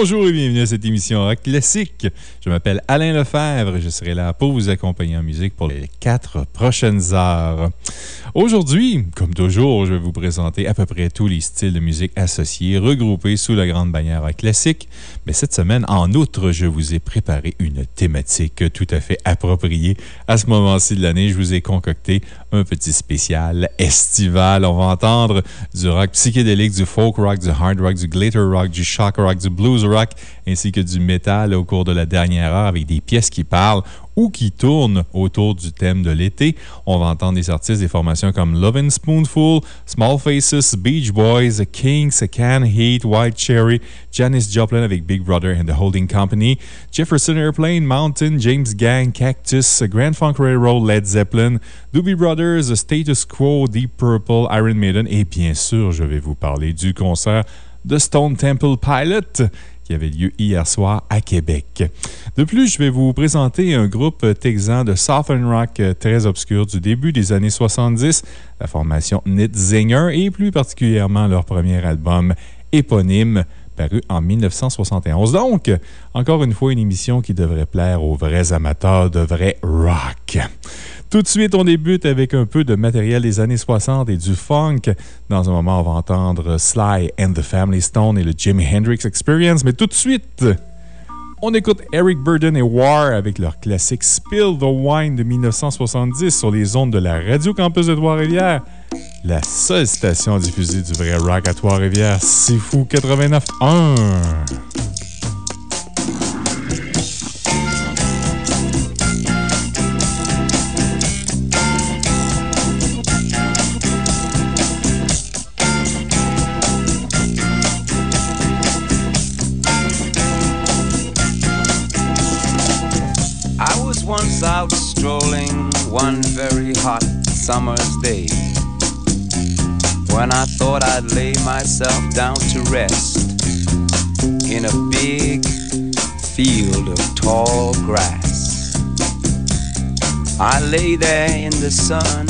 bonjour et bienvenue à cette émission Rock Classique. Je m'appelle Alain Lefebvre et je serai là pour vous accompagner en musique pour les quatre prochaines heures. Aujourd'hui, comme toujours, je vais vous présenter à peu près tous les styles de musique associés regroupés sous la grande bannière Rock Classique. Mais cette semaine, en outre, je vous ai préparé une thématique tout à fait appropriée. À ce moment-ci de l'année, je vous ai concocté un petit spécial estival. On va entendre du rock psychédélique, du folk rock, du hard rock, du glitter rock, du shock rock, du blues rock, ainsi que du metal au cours de la dernière heure avec des pièces qui parlent ou qui tournent autour du thème de l'été. On va entendre des artistes des formations comme Lovin' Spoonful, Small Faces, Beach Boys, Kings, Can Heat, White Cherry, Janis Joplin avec Big Brother and the Holding Company, Jefferson Airplane, Mountain, James Gang, Cactus, Grand Funk Railroad, Led Zeppelin, Doobie Brothers, Status Quo, Deep Purple, Iron Maiden et bien sûr, je vais vous parler du concert de Stone Temple Pilot qui avait lieu hier soir à Québec. De plus, je vais vous présenter un groupe texan de Southern Rock très obscur du début des années 70, la formation Zinger, et plus particulièrement leur premier album éponyme paru en 1971. Donc, encore une fois, une émission qui devrait plaire aux vrais amateurs de vrai rock. Tout de suite, on débute avec un peu de matériel des années 60 et du funk. Dans un moment, on va entendre Sly and the Family Stone et le Jimi Hendrix Experience. Mais tout de suite, on écoute Eric Burden et War avec leur classique Spill the Wine de 1970 sur les ondes de la Radio Campus de Trois-Rivières. La seule station diffusée du vrai rock à Trois-Rivières, c'est fou 89.1. one very hot summer's day when I thought I'd lay myself down to rest in a big field of tall grass. I lay there in the sun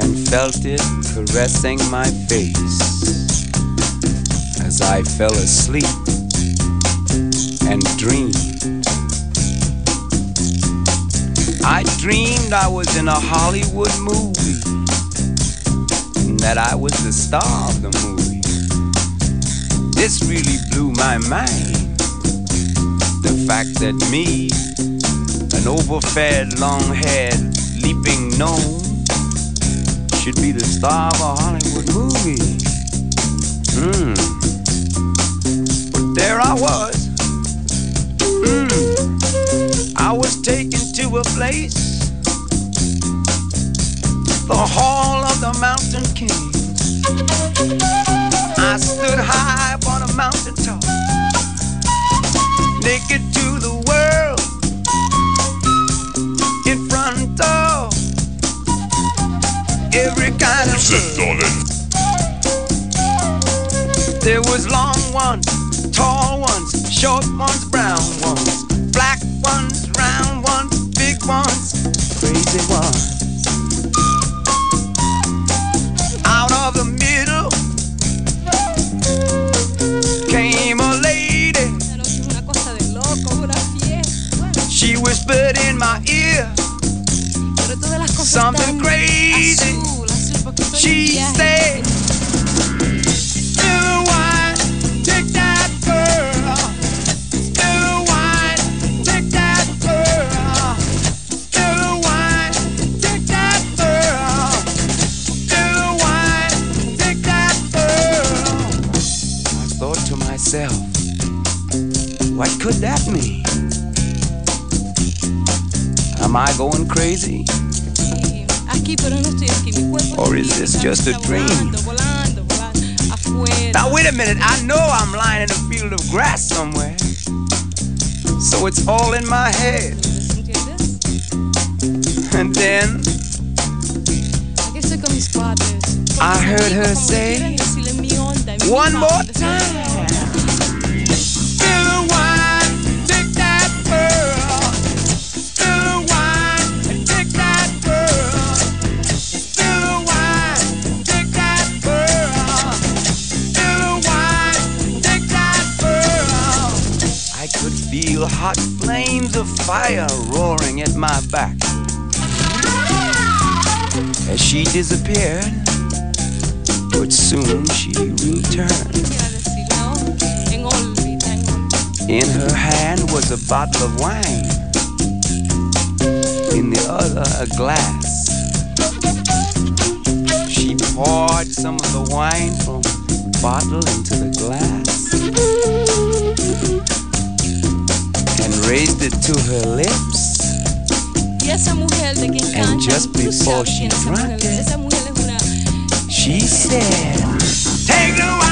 and felt it caressing my face as I fell asleep and dreamed. I dreamed I was in a Hollywood movie and that I was the star of the movie. This really blew my mind. The fact that me, an overfed, long haired, leaping gnome, should be the star of a Hollywood movie. Hmm. But there I was. Hmm. I was taken to a place, the hall of the mountain king. I stood high upon a mountain top, naked to the world, in front of every kind of girl. There was long ones, tall ones, short ones, brown ones, black ones, round ones big ones, crazy ones. Out of the middle came a lady. She whispered in my ear something crazy. She said, What could that mean? Am I going crazy? Or is this just a dream? Now, wait a minute. I know I'm lying in a field of grass somewhere. So it's all in my head. And then I heard her say, one more time. Feel hot flames of fire roaring at my back. As she disappeared, but soon she returned. In her hand was a bottle of wine, in the other, a glass. She poured some of the wine from the bottle into the glass and raised it to her lips. And just before she drank it, she said, Take the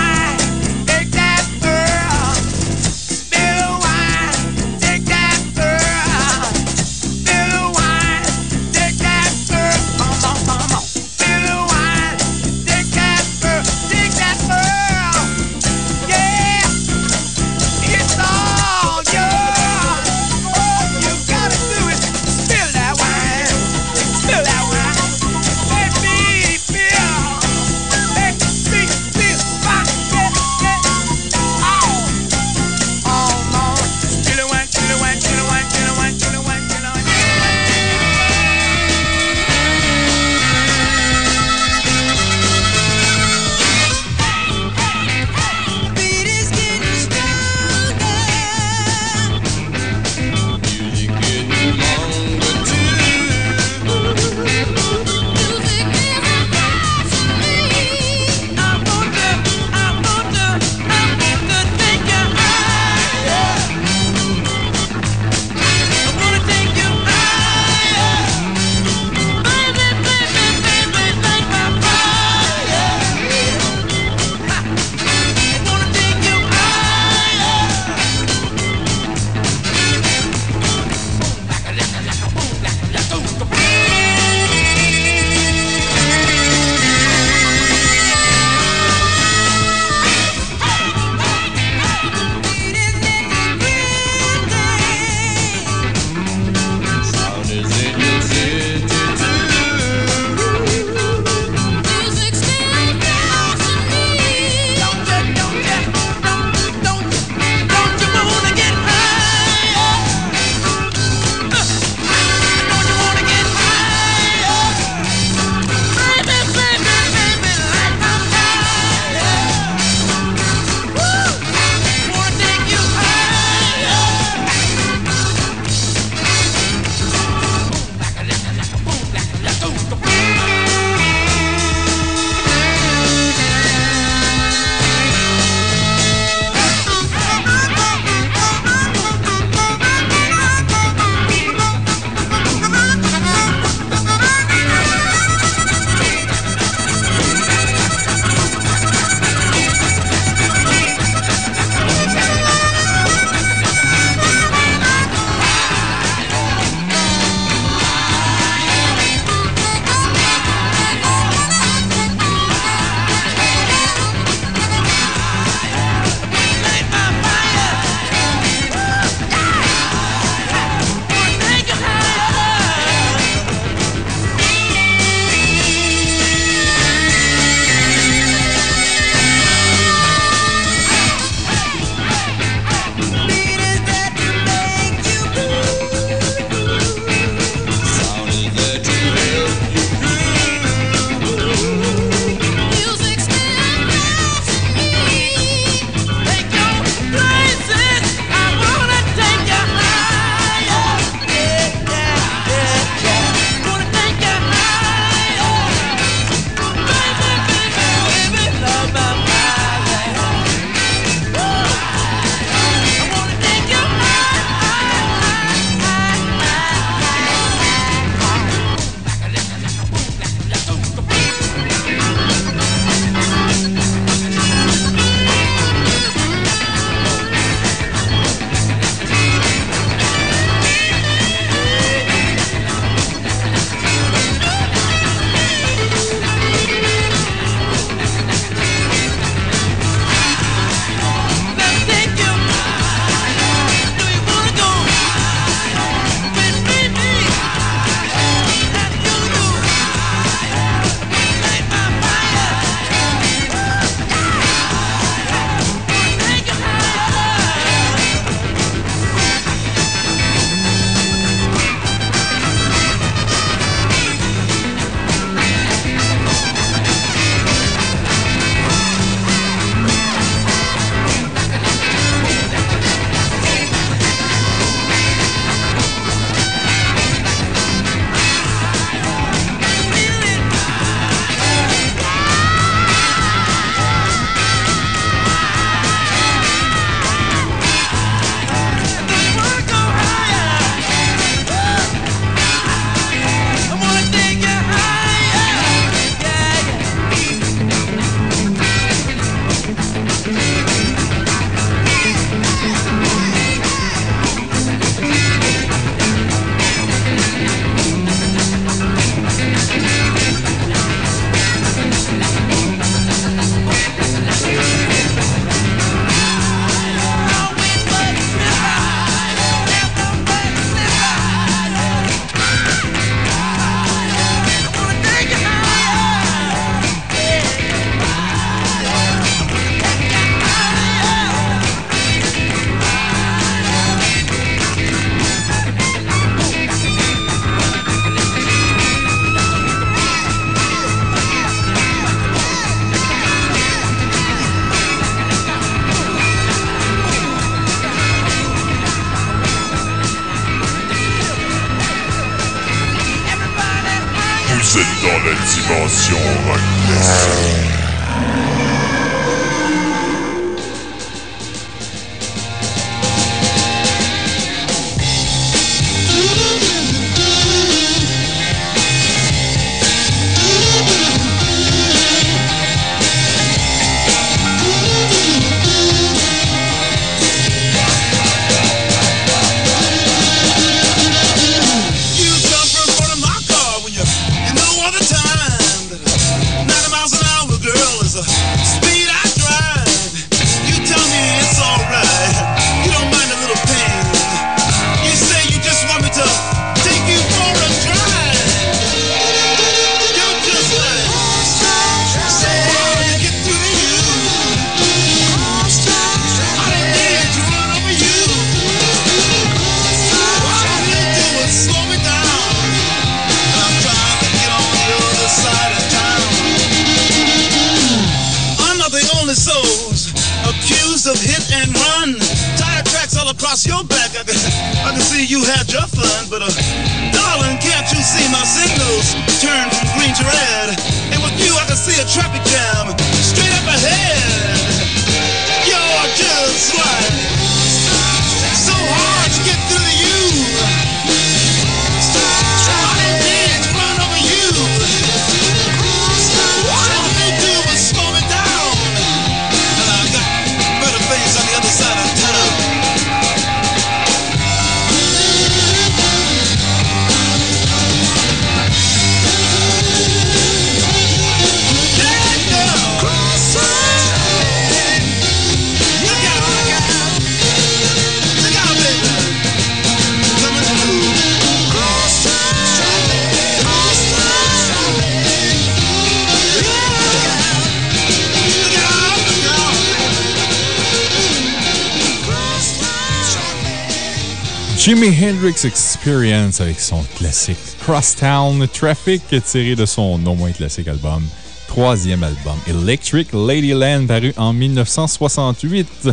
Hendrix Experience avec son classique Crosstown Traffic tiré de son non moins classique album, troisième album Electric Ladyland paru en 1968.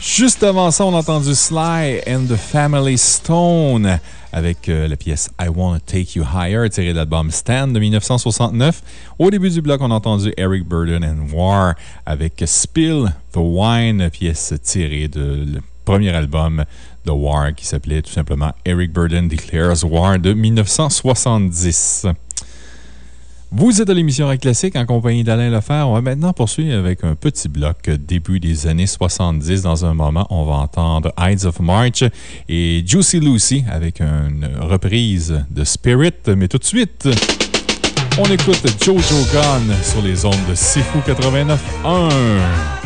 Juste avant ça, on a entendu Sly and the Family Stone avec euh, la pièce I Wanna Take You Higher tirée de l'album Stand de 1969. Au début du bloc, on a entendu Eric Burden and War avec Spill the Wine, pièce tirée de premier album de War qui s'appelait tout simplement Eric Burden Declares War de 1970. Vous êtes à l'émission Rock Classique en compagnie d'Alain Lefer. On va maintenant poursuivre avec un petit bloc début des années 70. Dans un moment, on va entendre Ides of March et Juicy Lucy avec une reprise de Spirit. Mais tout de suite, on écoute Jojo Gunn sur les ondes de Sifu 89.1.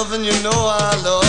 myself and you know I love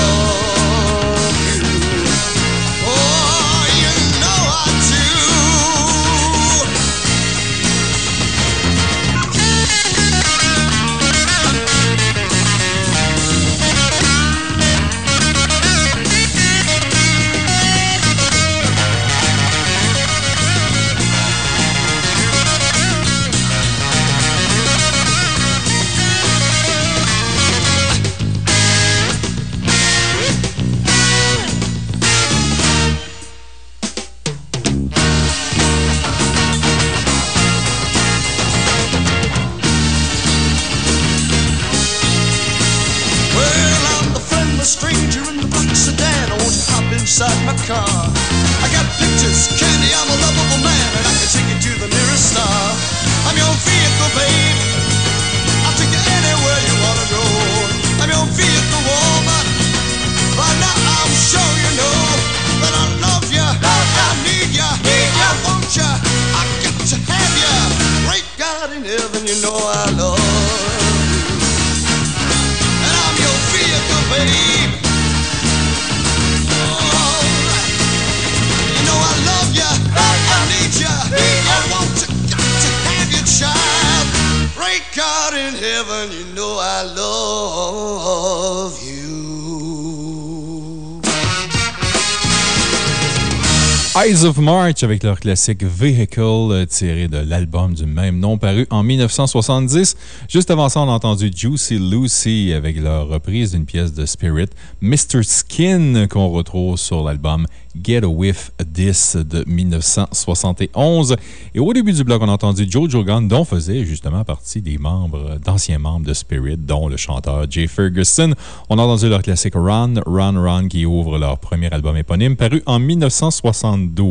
Eyes of March avec leur classique Vehicle euh, tiré de l'album du même nom paru en 1970. Juste avant ça, on a entendu Juicy Lucy avec leur reprise d'une pièce de Spirit, Mr. Skin, qu'on retrouve sur l'album Get a Whiff This de 1971. Et au début du blog, on a entendu Jojo Gunn, dont faisait justement partie des membres, d'anciens membres de Spirit, dont le chanteur Jay Ferguson. On a entendu leur classique Run, Run, Run, qui ouvre leur premier album éponyme, paru en 1972.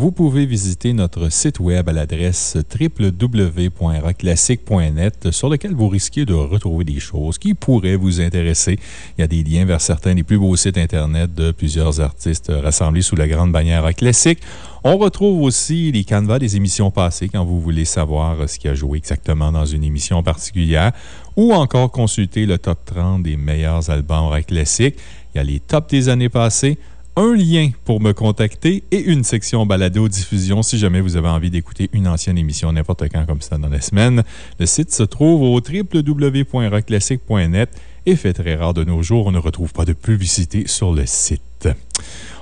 Vous pouvez visiter notre site web à l'adresse www.rockclassique.net sur lequel vous risquez de retrouver des choses qui pourraient vous intéresser. Il y a des liens vers certains des plus beaux sites Internet de plusieurs artistes rassemblés sous la grande bannière Rock Classique. On retrouve aussi les canevas des émissions passées quand vous voulez savoir ce qui a joué exactement dans une émission particulière ou encore consulter le top 30 des meilleurs albums rock classiques. Il y a les tops des années passées, un lien pour me contacter et une section balado-diffusion si jamais vous avez envie d'écouter une ancienne émission n'importe quand comme ça dans la semaine. Le site se trouve au www.rockclassique.net et fait très rare de nos jours, on ne retrouve pas de publicité sur le site.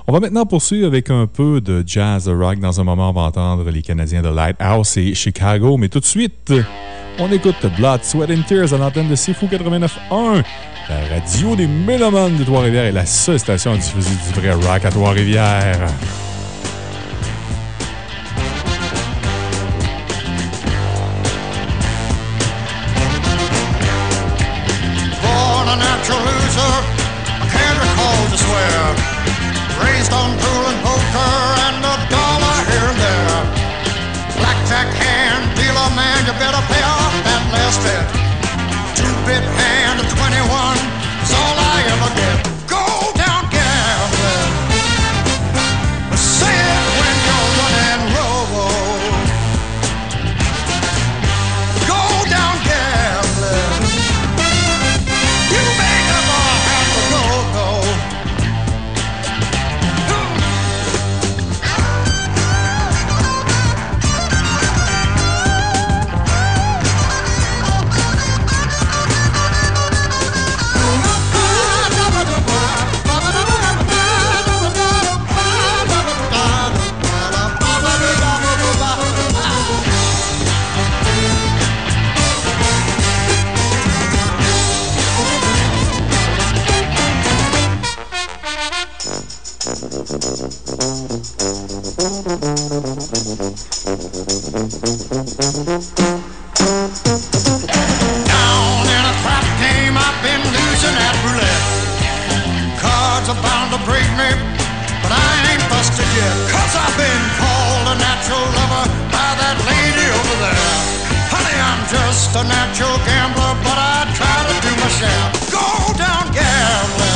On va maintenant poursuivre avec un peu de jazz rock. Dans un moment, on va entendre les Canadiens de Lighthouse et Chicago. Mais tout de suite, on écoute Blood, Sweat and Tears à l'antenne de Sifu 89.1. La radio des Mélomanes de Trois-Rivières est la seule station à diffuser du vrai rock à Trois-Rivières. Down in a crap game, I've been losing at roulette. Cards are bound to break me, but I ain't busted yet. Cause I've been called a natural lover by that lady over there. Honey, I'm just a natural gambler, but I try to do my share. Go down gambling.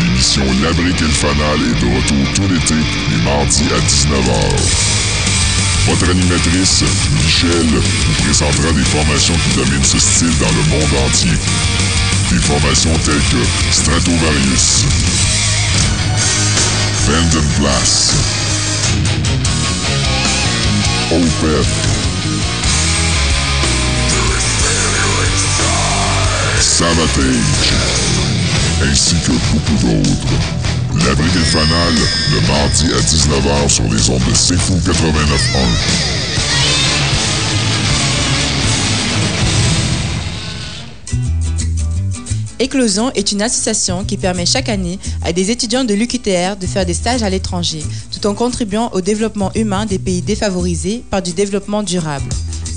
L'émission Labrique et le Fanal est de retour tout l'été, les mardis à 19h. Votre animatrice, Michel, vous présentera des formations qui dominent ce style dans le monde entier. Des formations telles que Stratovarius, Blast, Opeth, Savatage, ainsi que beaucoup d'autres. La Brigade Fanale, le mardi à 19h sur les ondes de C'est 89.1. Éclosion est une association qui permet chaque année à des étudiants de l'UQTR de faire des stages à l'étranger, tout en contribuant au développement humain des pays défavorisés par du développement durable.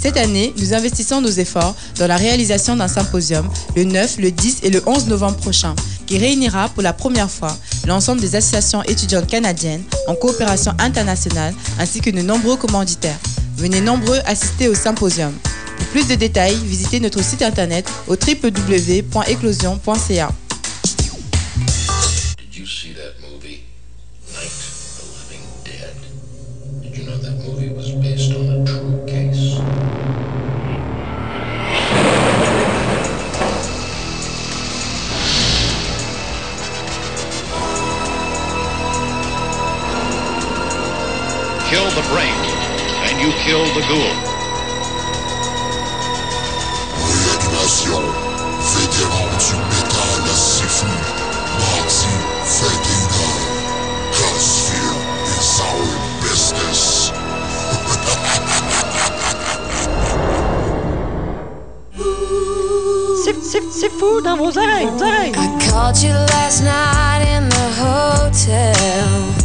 Cette année, nous investissons nos efforts dans la réalisation d'un symposium le 9, le 10 et le 11 novembre prochain, qui réunira pour la première fois l'ensemble des associations étudiantes canadiennes en coopération internationale ainsi que de nombreux commanditaires. Venez nombreux assister au symposium. Pour plus de détails, visitez notre site internet au www.eclosion.ca. kill the ghoul. Réanimation. Vétéran du métal Sifu. Mardi, 21h. Crossfield is our business. C'est fou dans vos oreilles, oreilles. I called you last night in the hotel.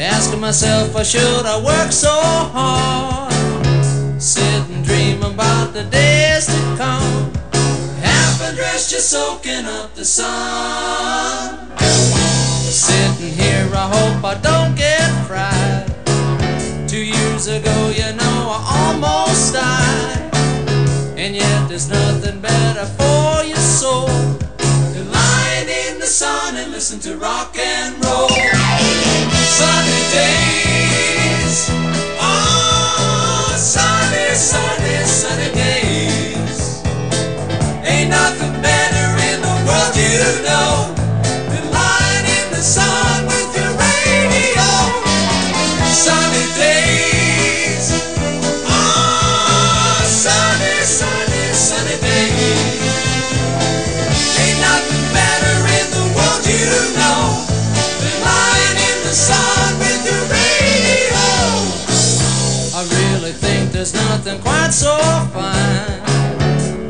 Asking myself, why should I work so hard? Sit and dream about the days to come. Half undressed, just soaking up the sun. Sitting here, I hope I don't get fried. Two years ago, you know, I almost died. And yet, there's nothing better for your soul than lying in the sun and listen to rock and roll. Sunny days, oh, sunny, sunny, sunny days. So fine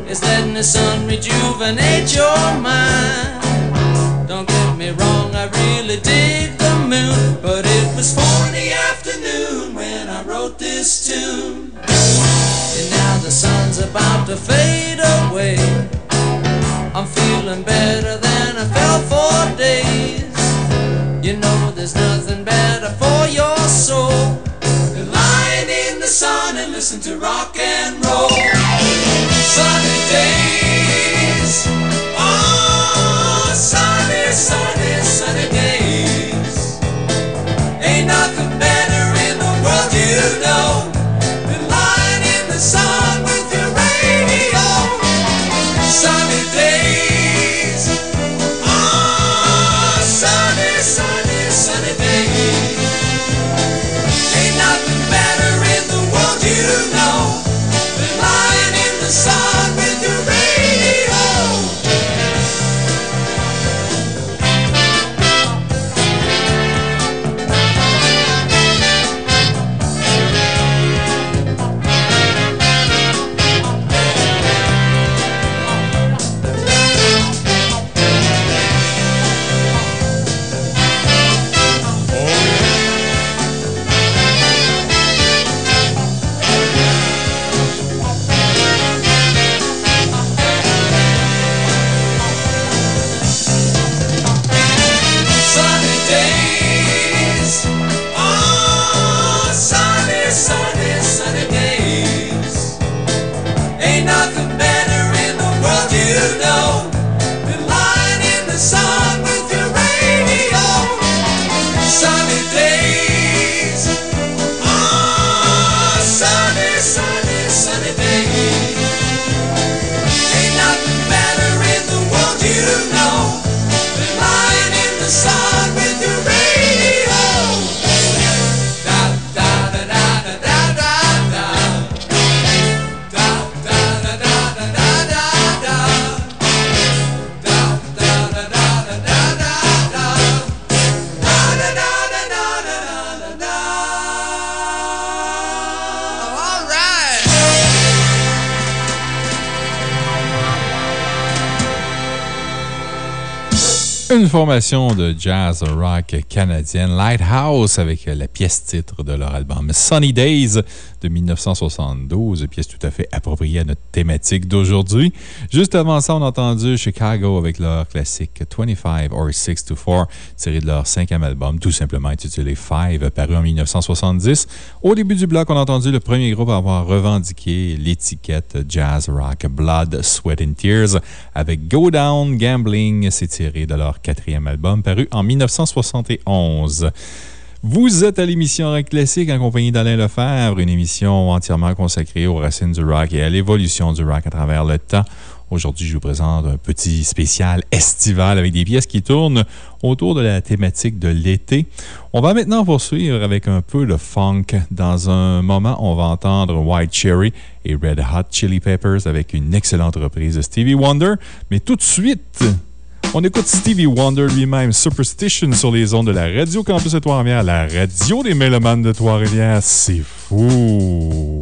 as letting the sun rejuvenate your mind. Don't get me wrong, I really dig the moon, but it was four in the afternoon when I wrote this tune. And now the sun's about to fade to rock and roll. Sunny days, formation de jazz rock canadienne, Lighthouse, avec la pièce titre de leur album Sunny Days de 1972, pièce tout à fait appropriée à notre thématique d'aujourd'hui. Juste avant ça, on a entendu Chicago avec leur classique 25 or 6 to 4, tiré de leur cinquième album, tout simplement intitulé Five, paru en 1970. Au début du bloc, on a entendu le premier groupe à avoir revendiqué l'étiquette jazz rock Blood, Sweat and Tears avec Go Down Gambling. C'est tiré de leur quatrième album paru en 1971. Vous êtes à l'émission Rock Classique en compagnie d'Alain Lefebvre, une émission entièrement consacrée aux racines du rock et à l'évolution du rock à travers le temps. Aujourd'hui, je vous présente un petit spécial estival avec des pièces qui tournent autour de la thématique de l'été. On va maintenant poursuivre avec un peu de funk. Dans un moment, on va entendre White Cherry et Red Hot Chili Peppers avec une excellente reprise de Stevie Wonder. Mais tout de suite, on écoute Stevie Wonder lui-même, Superstition, sur les ondes de la Radio Campus de Trois-Rivières, la radio des mélomanes de Trois-Rivières. C'est fou!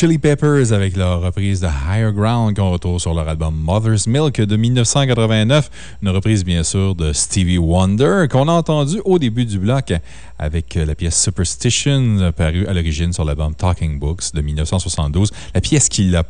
Chili Peppers avec leur reprise de Higher Ground qu'on retrouve sur leur album Mother's Milk de 1989. Une reprise, bien sûr, de Stevie Wonder qu'on a entendu au début du bloc avec la pièce Superstition, parue à l'origine sur l'album Talking Books de 1972. La pièce qui l'a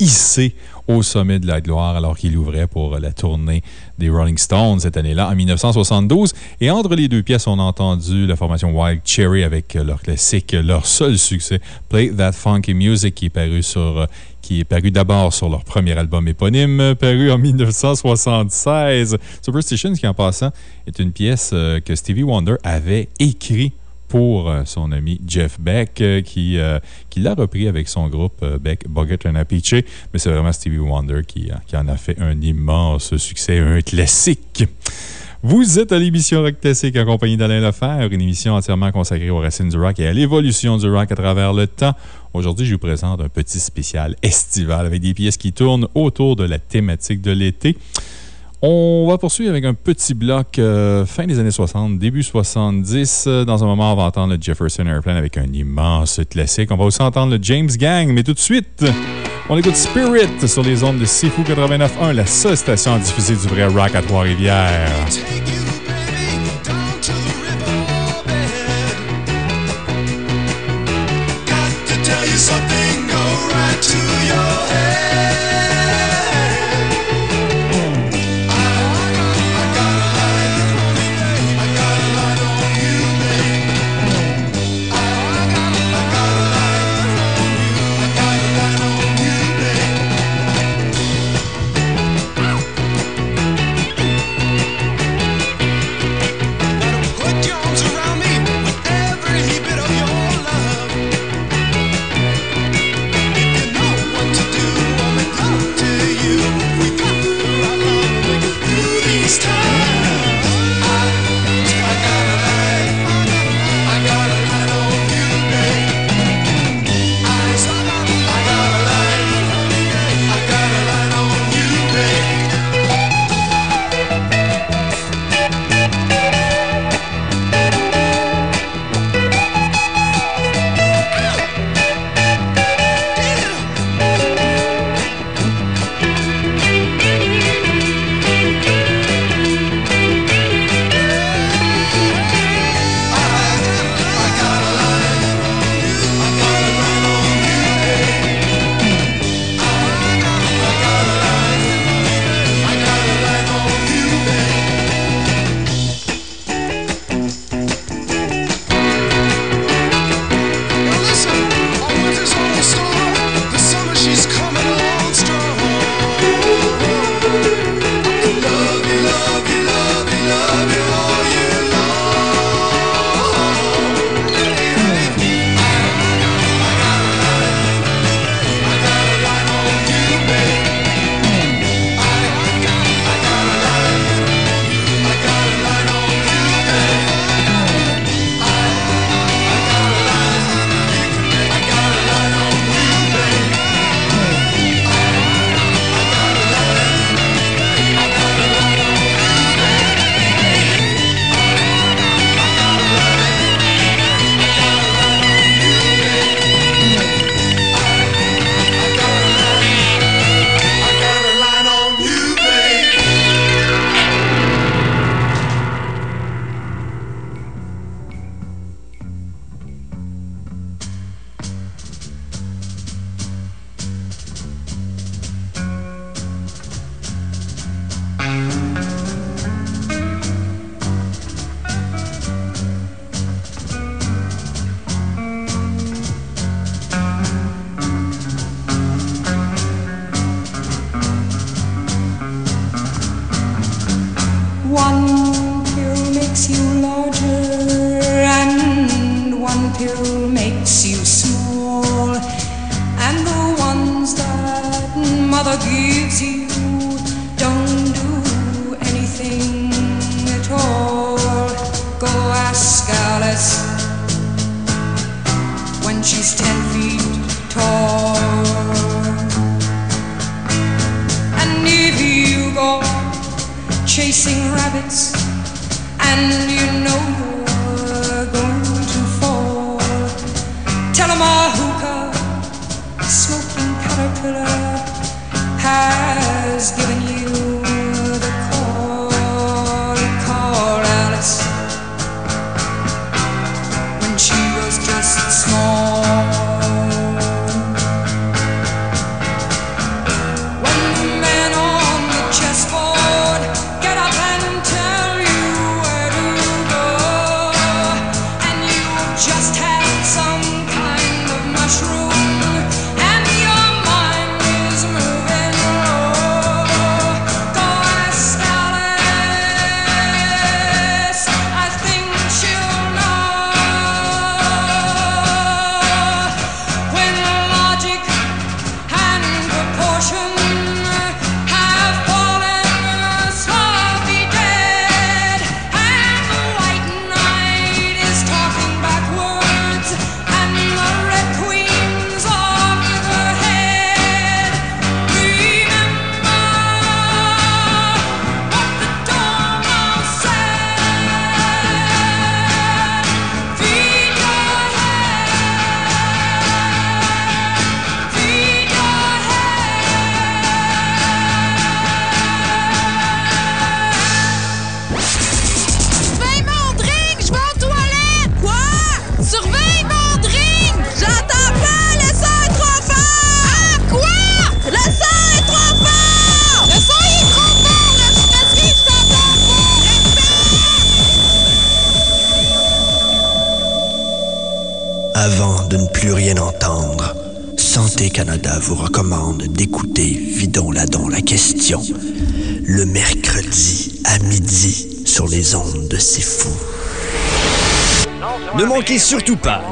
hissé au sommet de la gloire alors qu'il ouvrait pour la tournée des Rolling Stones cette année-là, en 1972. Et entre les deux pièces, on a entendu la formation Wild Cherry avec leur classique, leur seul succès, Play That Funky Music, qui est paru sur qui est paru d'abord sur leur premier album éponyme, paru en 1976. Superstition, qui en passant est une pièce euh, que Stevie Wonder avait écrite pour euh, son ami Jeff Beck, euh, qui, qui l'a repris avec son groupe Beck, Boggett and Apiche. Mais c'est vraiment Stevie Wonder qui, qui en a fait un immense succès, un classique. Vous êtes à l'émission Rock Classique en compagnie d'Alain Lefebvre, une émission entièrement consacrée aux racines du rock et à l'évolution du rock à travers le temps. Aujourd'hui, je vous présente un petit spécial estival avec des pièces qui tournent autour de la thématique de l'été. On va poursuivre avec un petit bloc euh, fin des années 60, début 70. Dans un moment, on va entendre le Jefferson Airplane avec un immense classique. On va aussi entendre le James Gang, mais tout de suite, on écoute Spirit sur les ondes de Sifu 89.1, la seule station à diffuser du vrai rock à Trois-Rivières.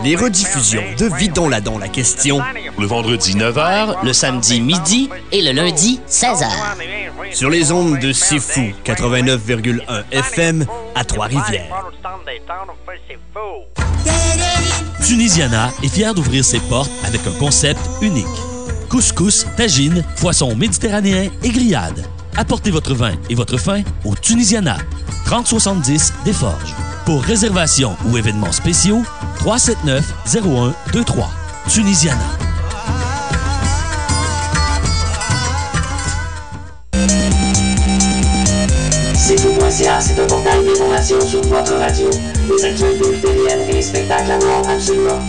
Les rediffusions de Vidon Ladon la question Le vendredi 9h, le samedi midi et le lundi 16h. sur les ondes de C'est Fou 89,1 FM à Trois-Rivières. Tunisiana est fière d'ouvrir ses portes avec un concept unique. Couscous, tagine, poisson méditerranéen et grillade. Apportez votre vin et votre faim au Tunisiana, 3070 des Forges. Pour réservation ou événements spéciaux, 379 0123. Tunisiana. C'est tout.ca, c'est un portail d'information sur votre radio. Les actualités ultérieures et les spectacles à voir absolument.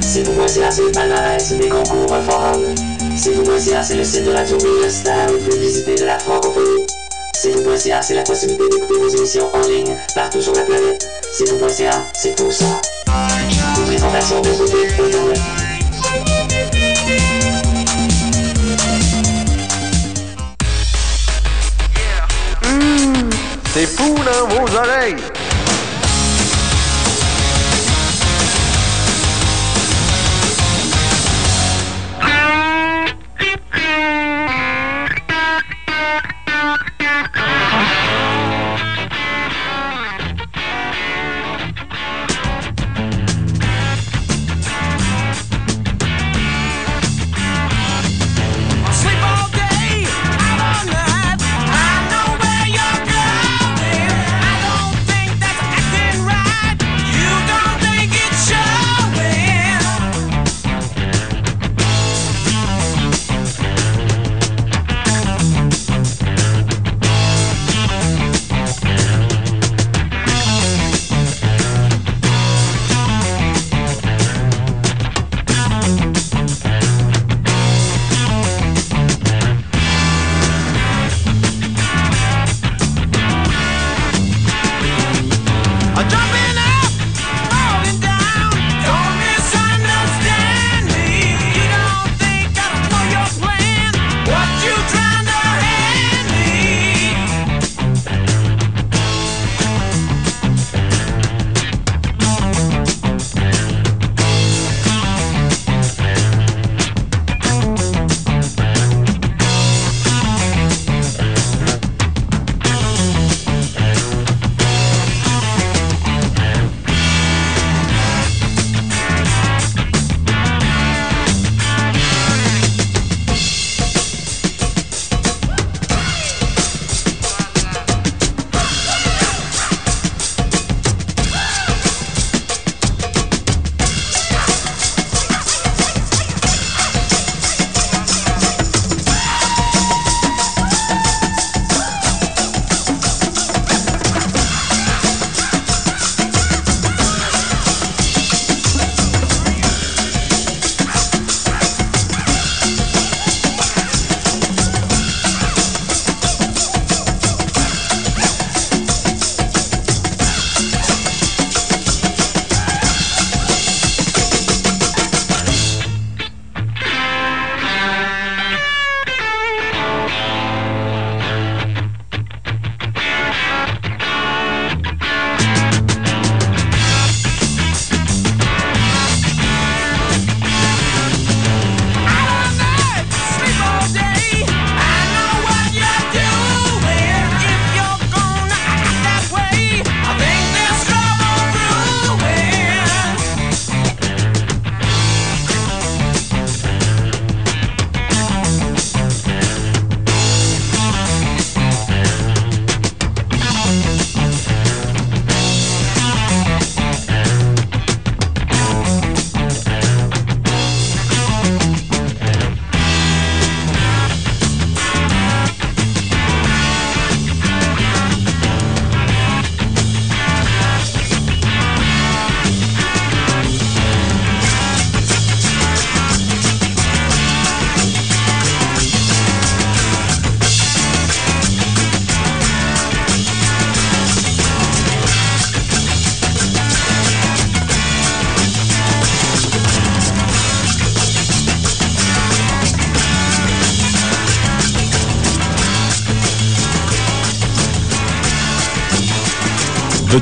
C'est tout.ca, c'est le palmarès des concours forums. C'est tout.ca, c'est le site de radio Star le plus visité de la francophonie. C'est tout.ca, c'est la possibilité d'écouter vos émissions en ligne partout sur la planète. C'est tout.ca, c'est tout ça. Une présentation de côté Internet.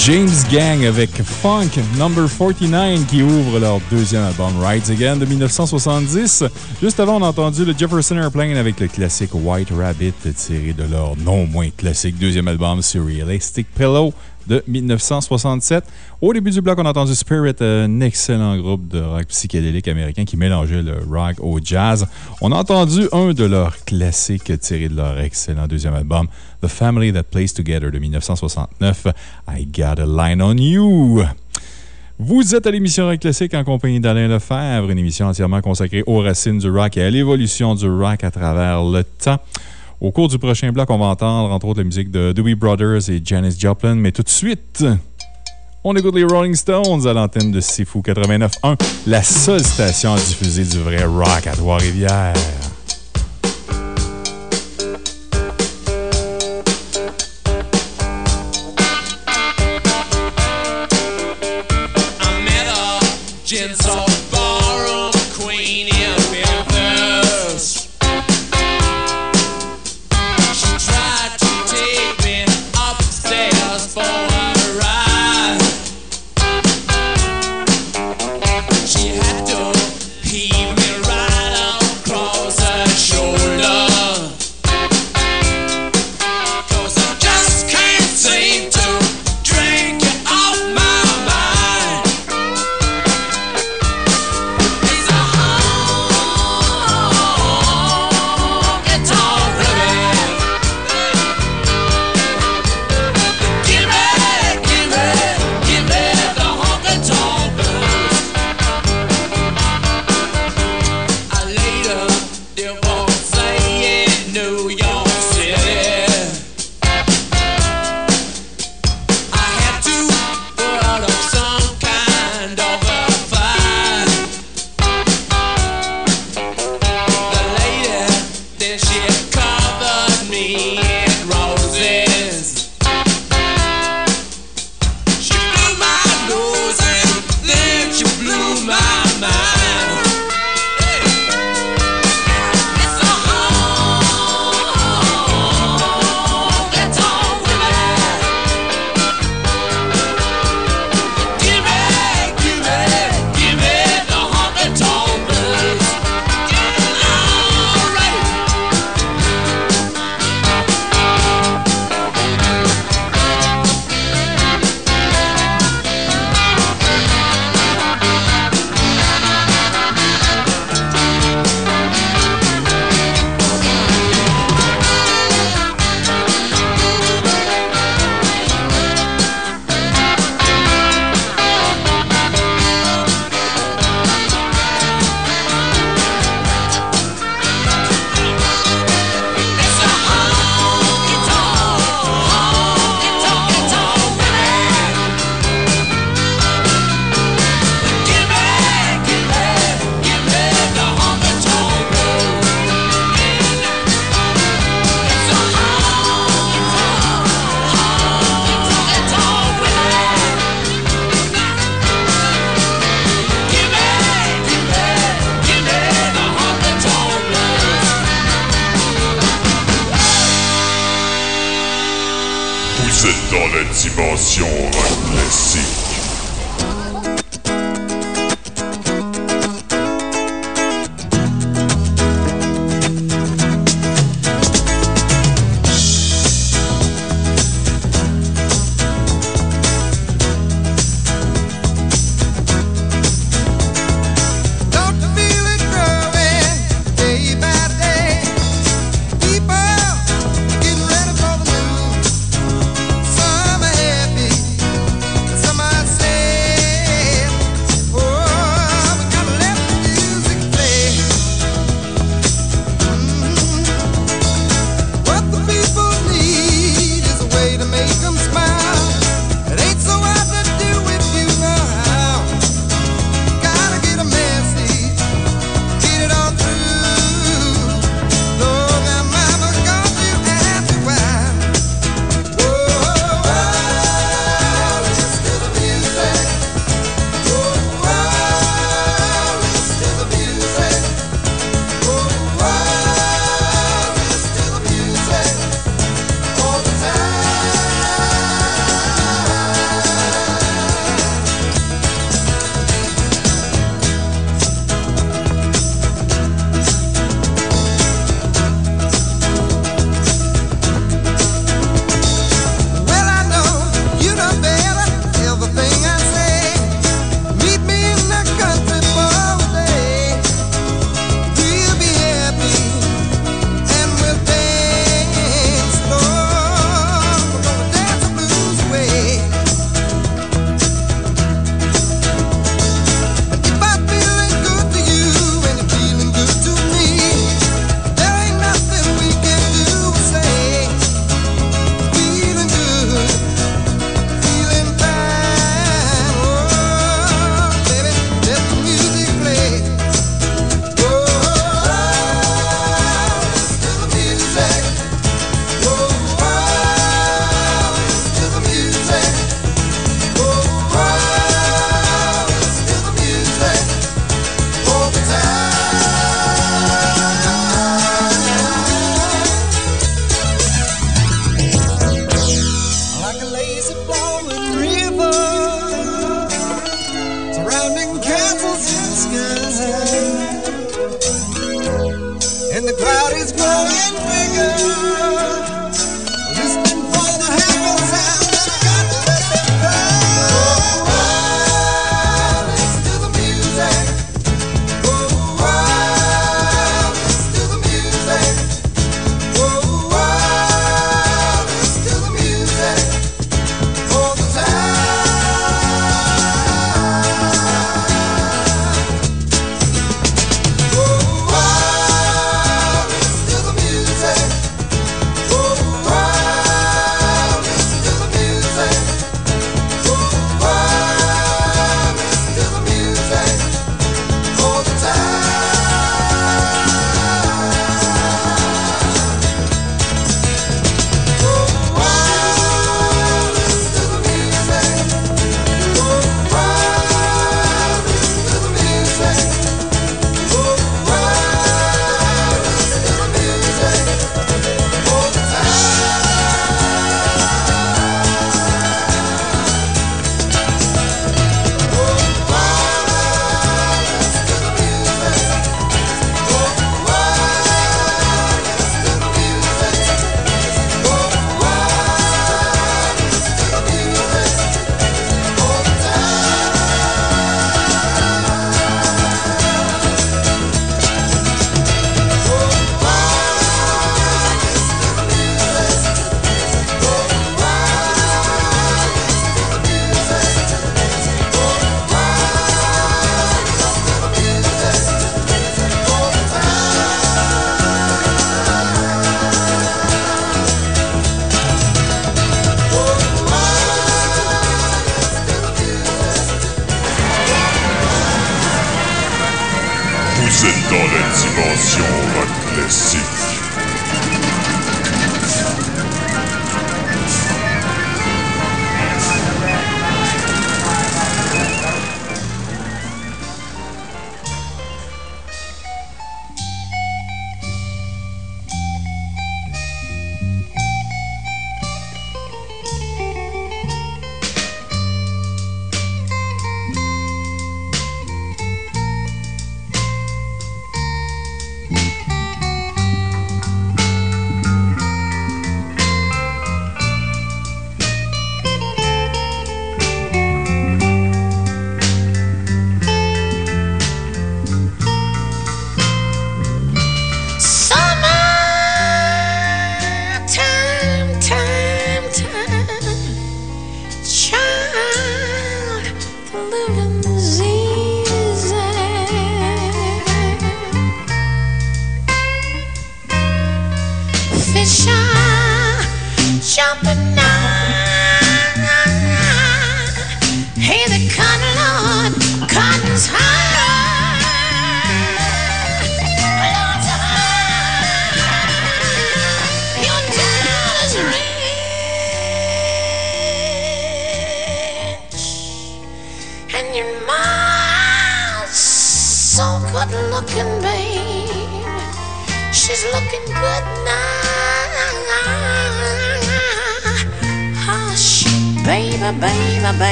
James Gang avec Funk Number 49 qui ouvre leur deuxième album Rides Again de 1970. Juste avant, on a entendu le Jefferson Airplane avec le classique White Rabbit tiré de leur non moins classique deuxième album Surrealistic Pillow de 1967. Au début du bloc, on a entendu Spirit, un excellent groupe de rock psychédélique américain qui mélangeait le rock au jazz. On a entendu un de leurs classiques tirés de leur excellent deuxième album, The Family That Plays Together de 1969, I Got a Line on You. Vous êtes à l'émission Rock Classique en compagnie d'Alain Lefebvre, une émission entièrement consacrée aux racines du rock et à l'évolution du rock à travers le temps. Au cours du prochain bloc, on va entendre entre autres la musique de Dewey Brothers et Janis Joplin, mais tout de suite, on écoute les Rolling Stones à l'antenne de Sifu 89.1, la seule station à diffuser du vrai rock à Trois-Rivières.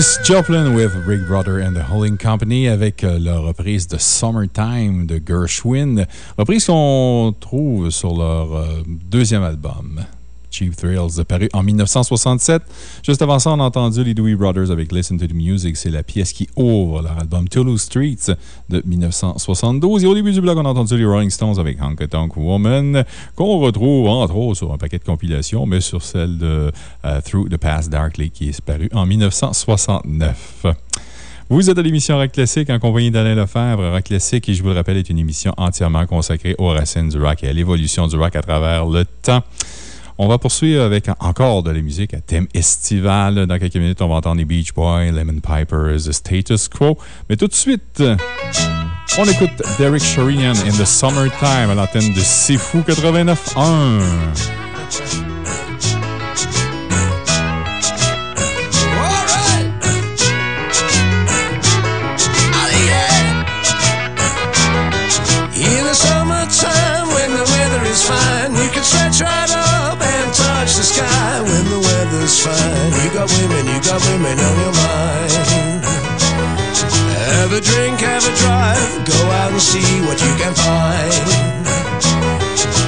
Joplin with Big Brother and the Holding Company avec leur reprise de Summertime de Gershwin, reprise qu'on trouve sur leur euh, deuxième album. Cheap Thrills, paru en 1967. Juste avant ça, on a entendu les Dewey Brothers avec Listen to the Music. C'est la pièce qui ouvre leur album Toulouse Streets de 1972. Et au début du bloc, on a entendu les Rolling Stones avec Honky Tonk Woman, qu'on retrouve entre autres sur un paquet de compilations, mais sur celle de euh, Through the Past Darkly qui est paru en 1969. Vous êtes à l'émission Rock Classique en compagnie d'Alain Lefebvre. Rock Classique, qui, je vous le rappelle, est une émission entièrement consacrée aux racines du rock et à l'évolution du rock à travers le temps. On va poursuivre avec encore de la musique à thème estival. Dans quelques minutes, on va entendre les Beach Boys, Lemon Pipers, The Status Quo. Mais tout de suite, on écoute Derek Sherian in the Summertime à l'antenne de C'est Fou 89.1. just fine. You got women, you got women on your mind. Have a drink, have a drive, go out and see what you can find.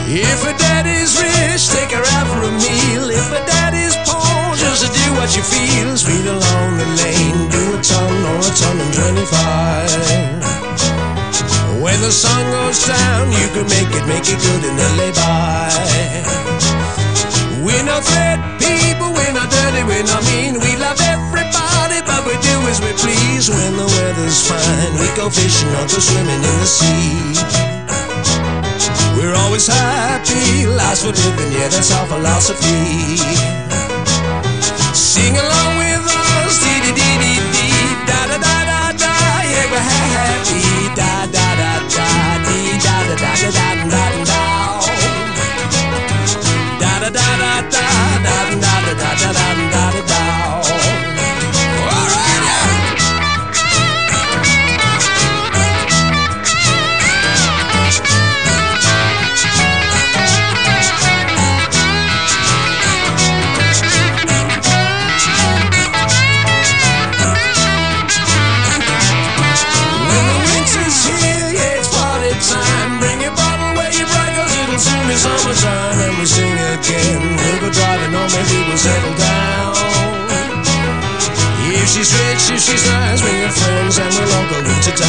If a daddy's rich, take her out for a meal. If a daddy's poor, just do what you feel. Speed along the lane, do a ton or a ton and 25. When the sun goes down, you can make it, make it good and the lay by. We're not threat I mean, we love everybody, but we do as we please. When the weather's fine, we go fishing or go swimming in the sea. We're always happy, life's for living, yeah, that's our philosophy. Sing along She's she signs, me friends, and we'll all go to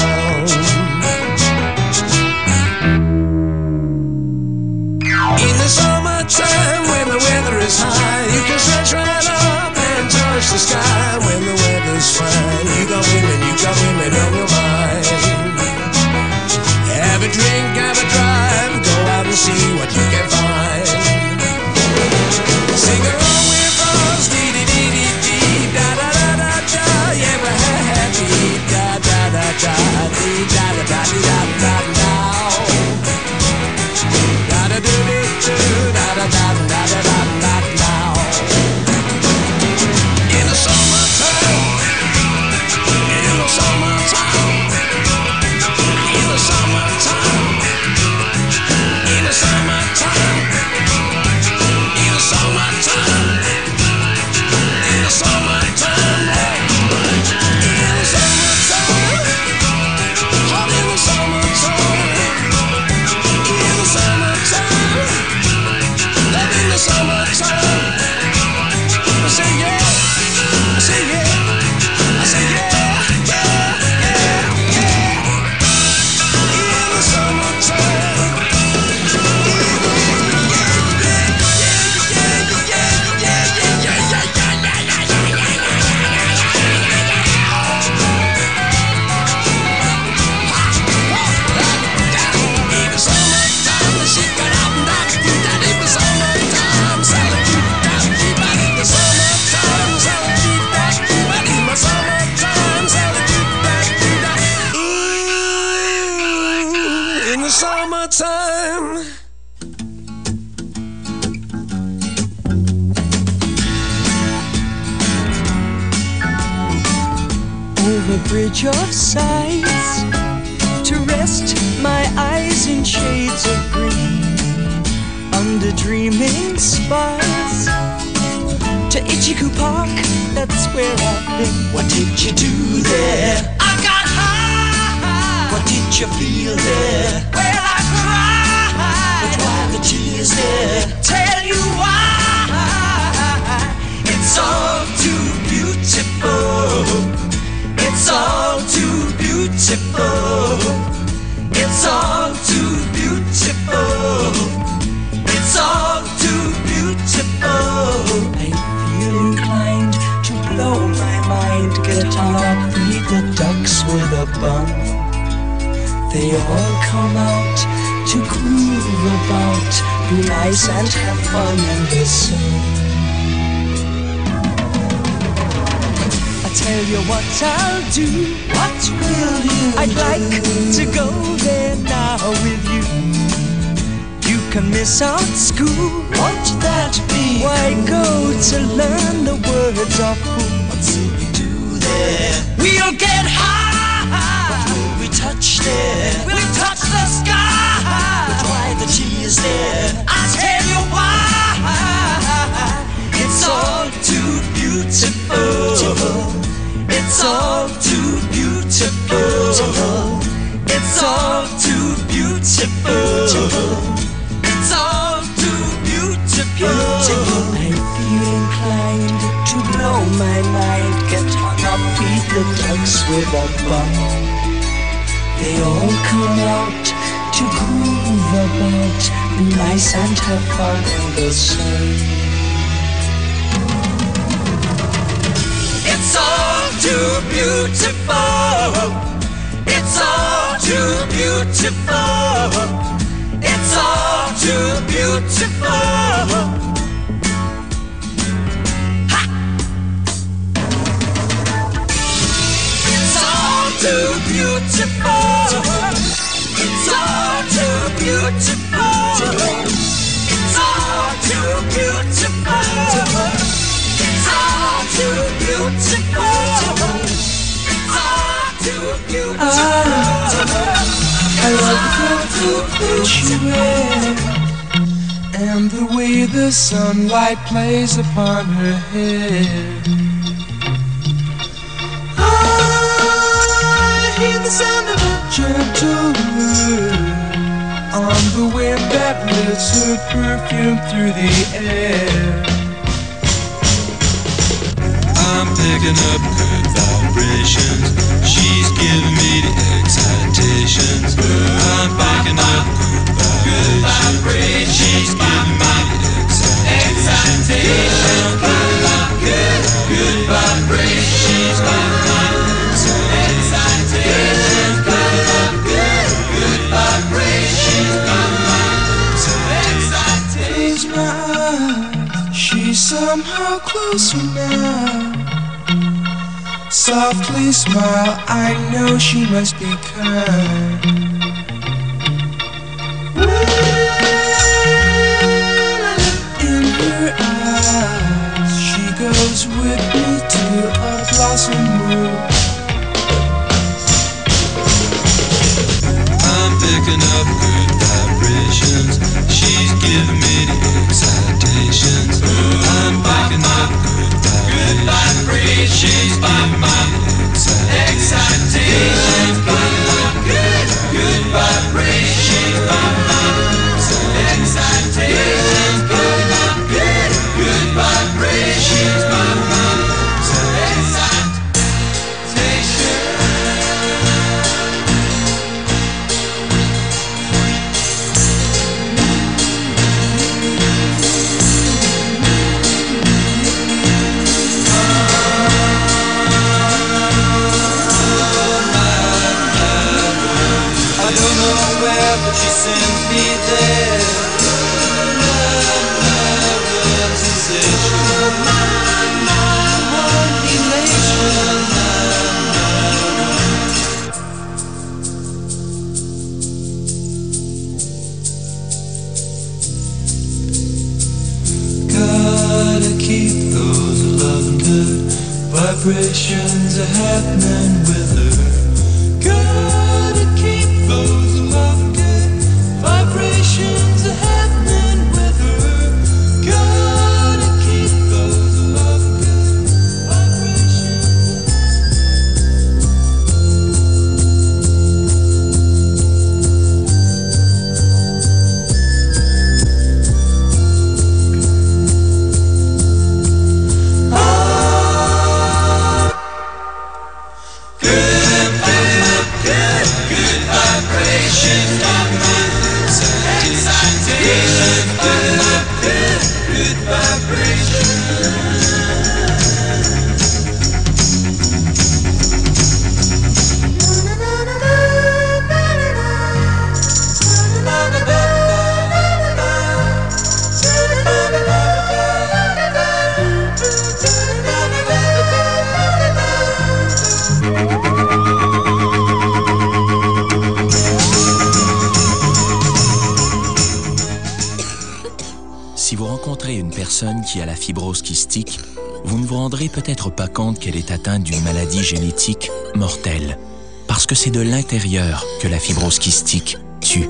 qui a la fibrose kystique, vous ne vous rendrez peut-être pas compte qu'elle est atteinte d'une maladie génétique mortelle. parce que c'est de l'intérieur que la fibrose kystique tue.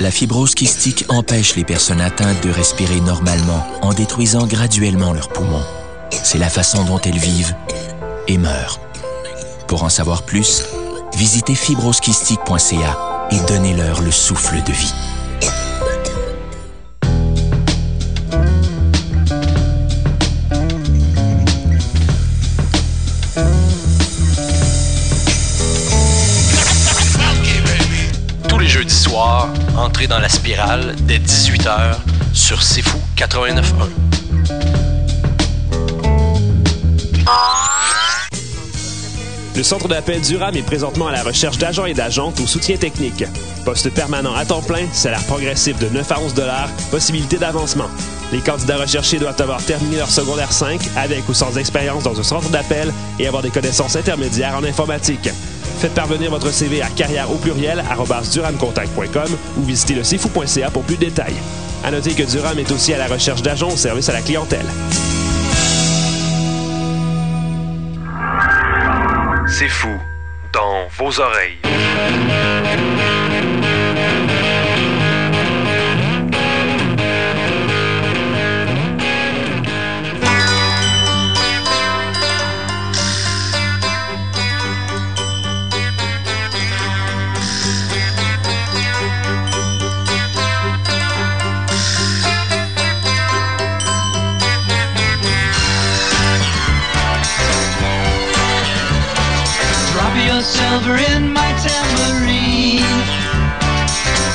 La fibrose kystique empêche les personnes atteintes de respirer normalement en détruisant graduellement leurs poumons. C'est la façon dont elles vivent et meurent. Pour en savoir plus, visitez fibrosquistique.ca et donnez-leur le souffle de vie. Dans la spirale dès 18h sur C'est Fou 89.1. Le centre d'appel Durham est présentement à la recherche d'agents et d'agentes au soutien technique. Poste permanent à temps plein, salaire progressif de 9 à 11 possibilité d'avancement. Les candidats recherchés doivent avoir terminé leur secondaire 5 avec ou sans expérience dans un centre d'appel et avoir des connaissances intermédiaires en informatique. Faites parvenir votre CV à carrière au pluriel duramcontact.com ou visitez le cfou.ca pour plus de détails. À noter que Durham est aussi à la recherche d'agents au service à la clientèle. C'est fou dans vos oreilles.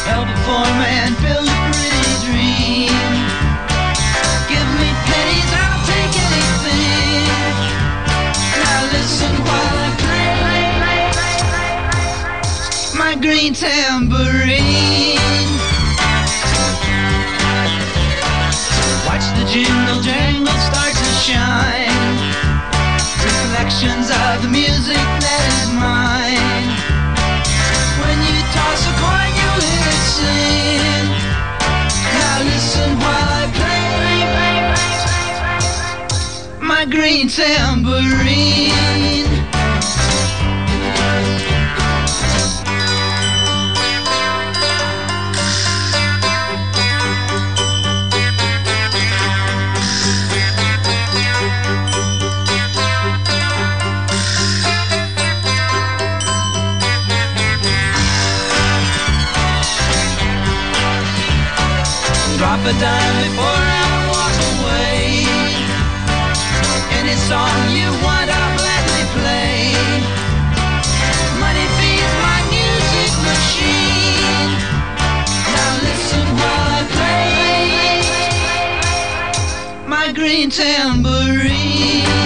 Help a poor man build a pretty dream. Give me pennies, I'll take anything. Now listen while I play my green tambourine. Watch the jingle jangle start to shine reflections of the music that is mine. When you toss a coin, you hear Now listen while I play my green tambourine. A dime before I walk away. Any song you want, I'll gladly play. Money feeds my music machine. Now listen while I play my green tambourine.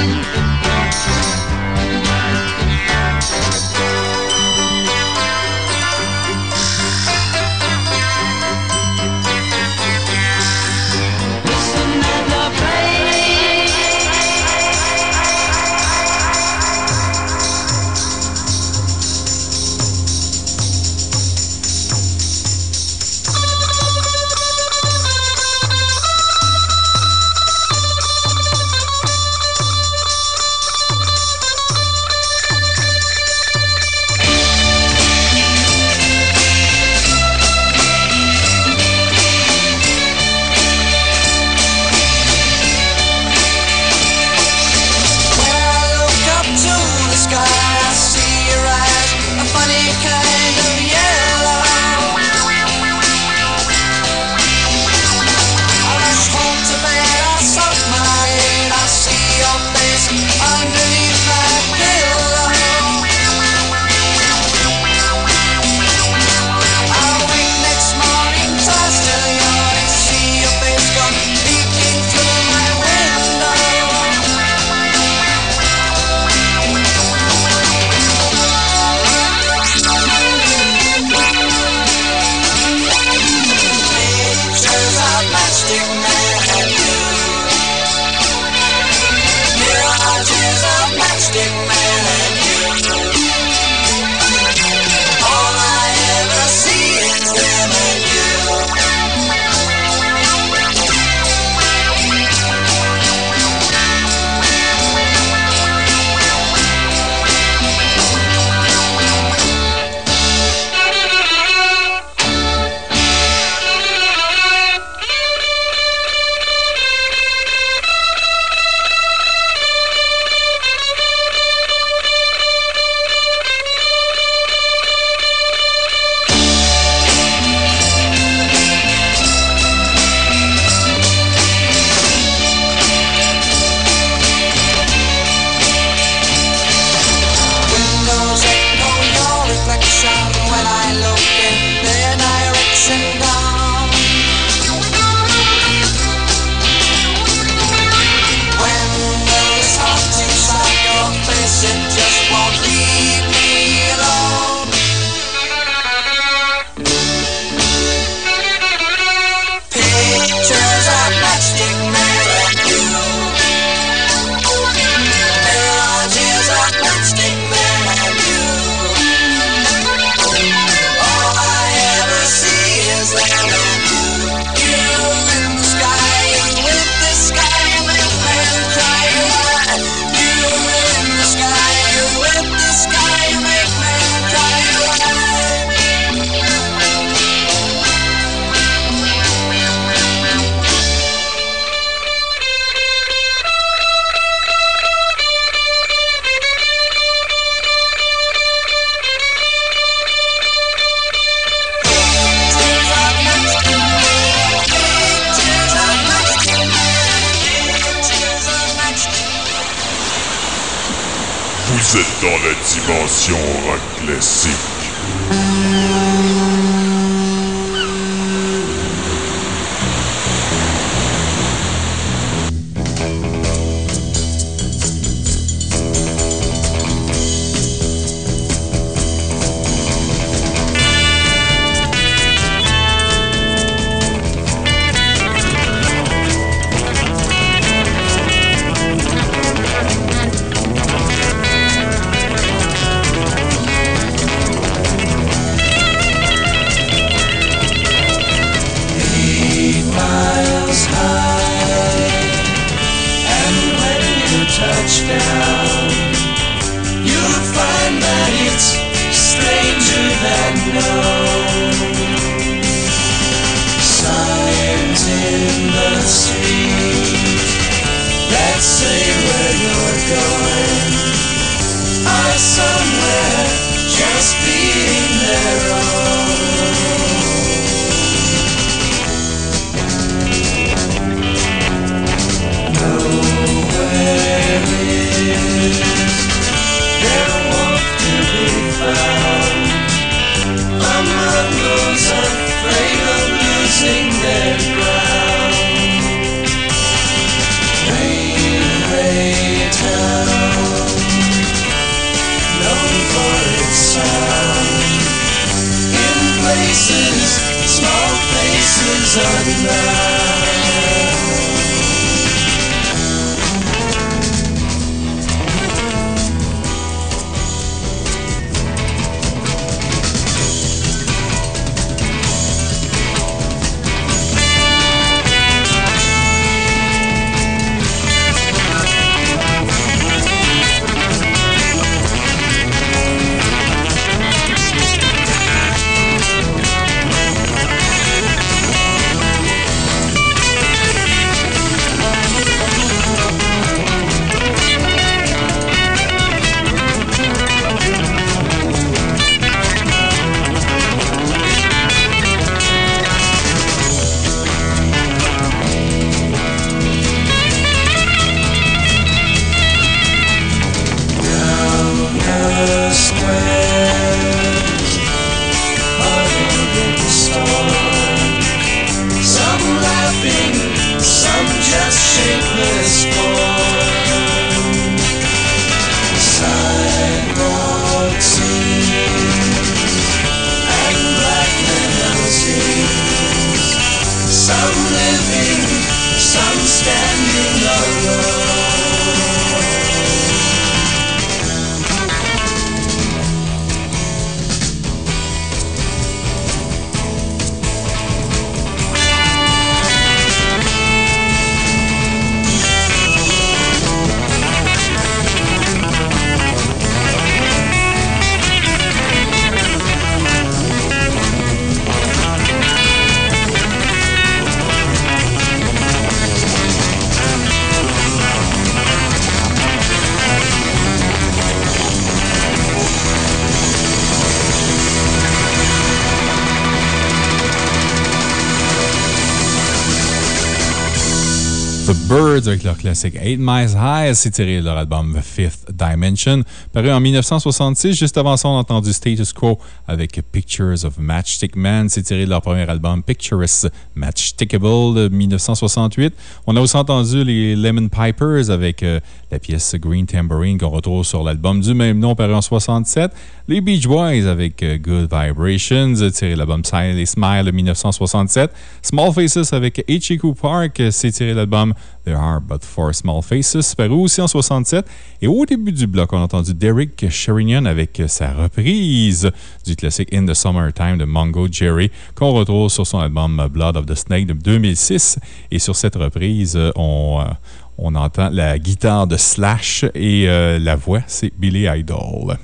Avec leur classique Eight Miles High, c'est tiré de leur album Fifth Dimension, paru en 1966. Juste avant ça, on a entendu Status Quo avec Pictures of Matchstick Man, c'est tiré de leur premier album Picturous Matchstickable de 1968. On a aussi entendu les Lemon Pipers avec euh, la pièce Green Tambourine qu'on retrouve sur l'album du même nom, paru en 67. Les Beach Boys avec euh, Good Vibrations, tiré de l'album Silent Smile de 1967. Small Faces avec Ichiku Park, c'est tiré l'album There Are But Four Small Faces, paru aussi en 67. Et au début du bloc, on a entendu Derek Sherinian avec sa reprise du classique In the Summertime de Mongo Jerry, qu'on retrouve sur son album Blood of the Snake de 2006. Et sur cette reprise, on, euh, entend la guitare de Slash et euh, la voix, c'est Billy Idol.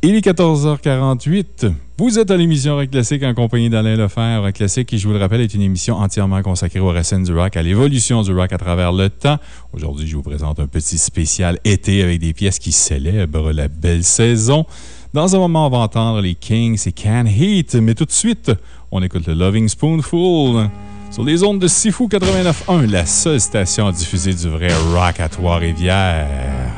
Il est 14h48. Vous êtes à l'émission Rock Classique en compagnie d'Alain Lefebvre. Rock Classique, qui, je vous le rappelle, est une émission entièrement consacrée aux racines du rock, à l'évolution du rock à travers le temps. Aujourd'hui, je vous présente un petit spécial été avec des pièces qui célèbrent la belle saison. Dans un moment, on va entendre les Kings et Can Heat, mais tout de suite, on écoute le Loving Spoonful. Sur les ondes de Sifu 89.1, la seule station à diffuser du vrai rock à Trois-Rivières.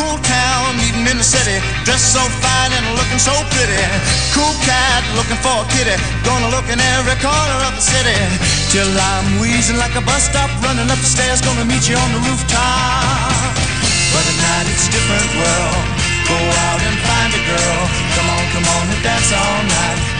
Cool town, meeting in the city, dressed so fine and looking so pretty. Cool cat, looking for a kitty, gonna look in every corner of the city. Till I'm wheezing like a bus stop, running up the stairs, gonna meet you on the rooftop. But at night it's a different world. Go out and find a girl. Come on, come on and dance all night.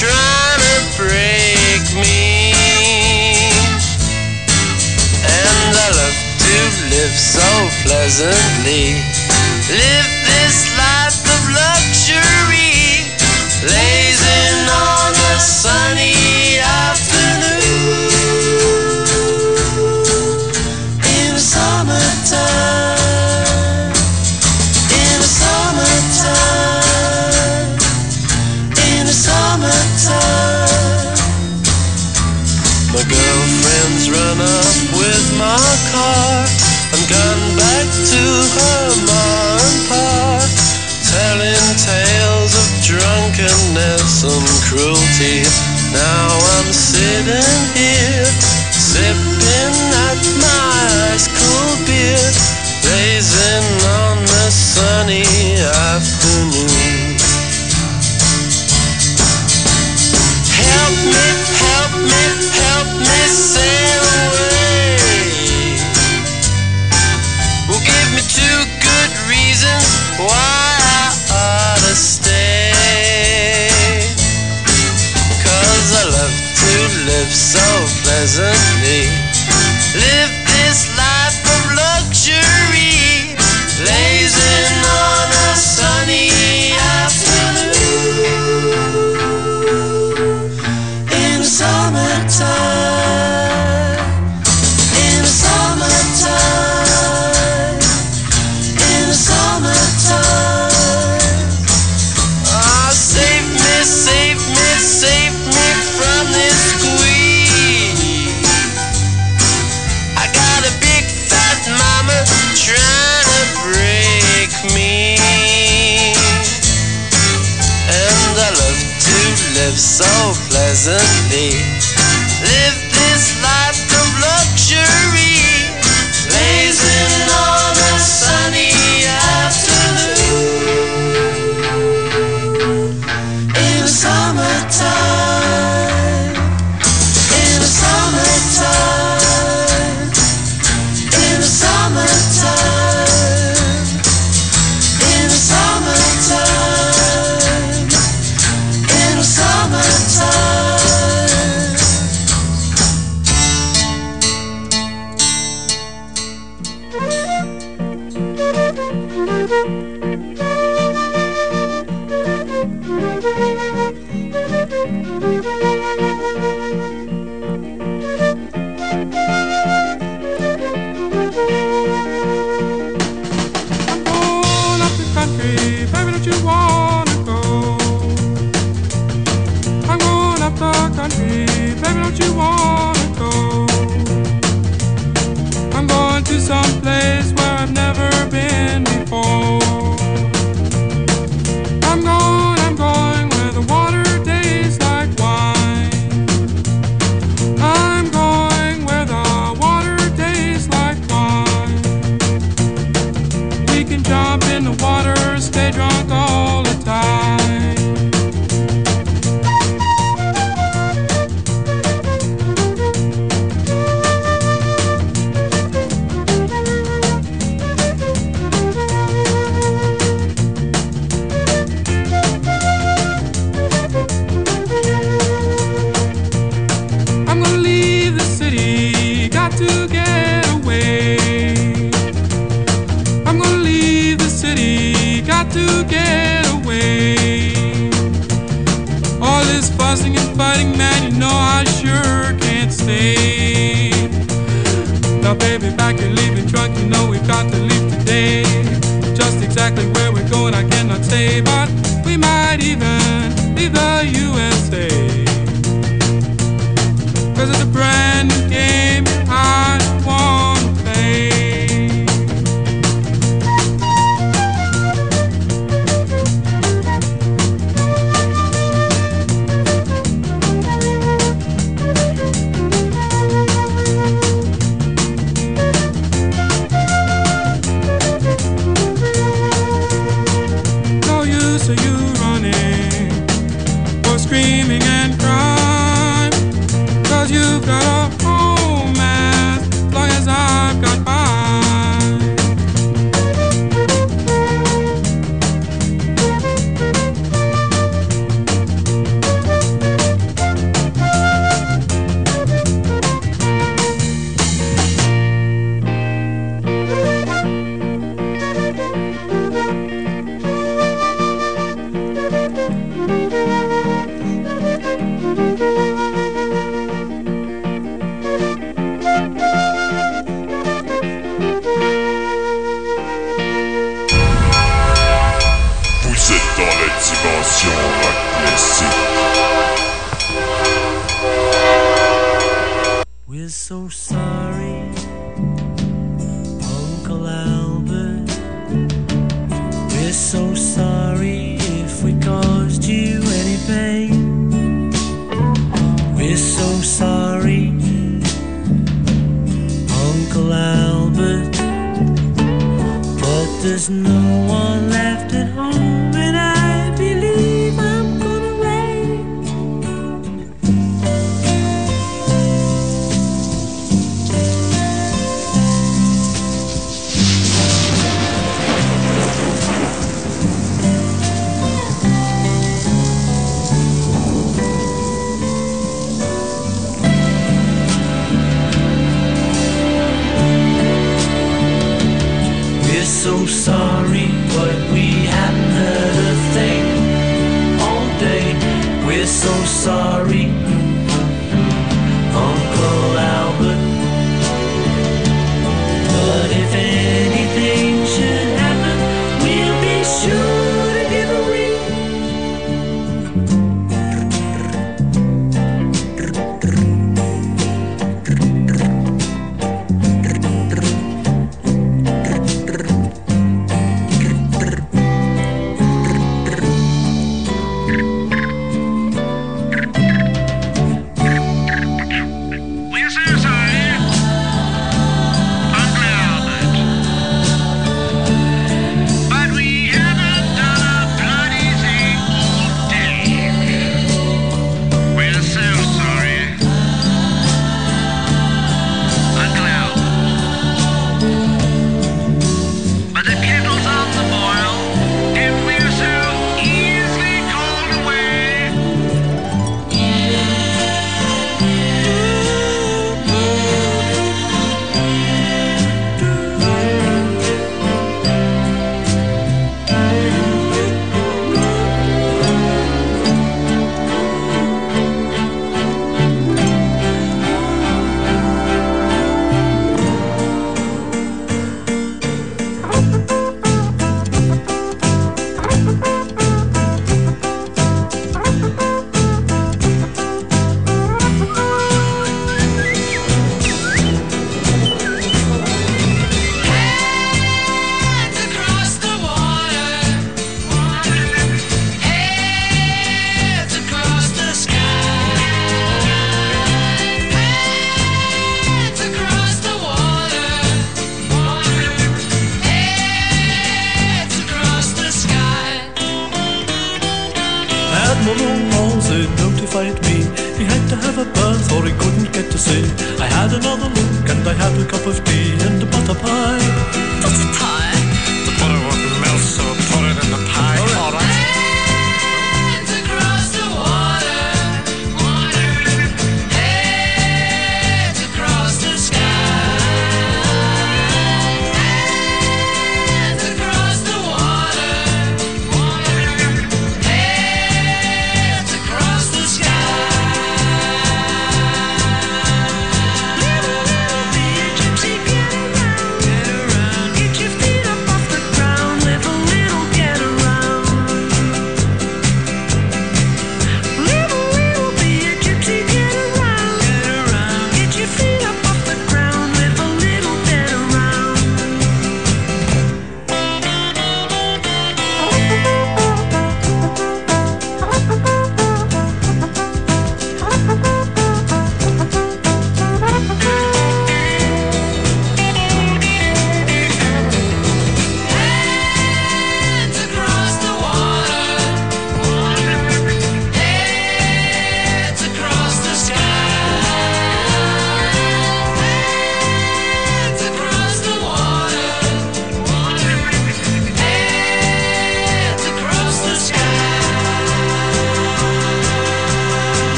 trying to break me. And I love to live so pleasantly. Live this life of luxury. Blazing on a sunny blazing on the sunny afternoon. Help me, help me, help me sail away. Well, give me two good reasons why I ought to stay. Cause I love to live so pleasantly.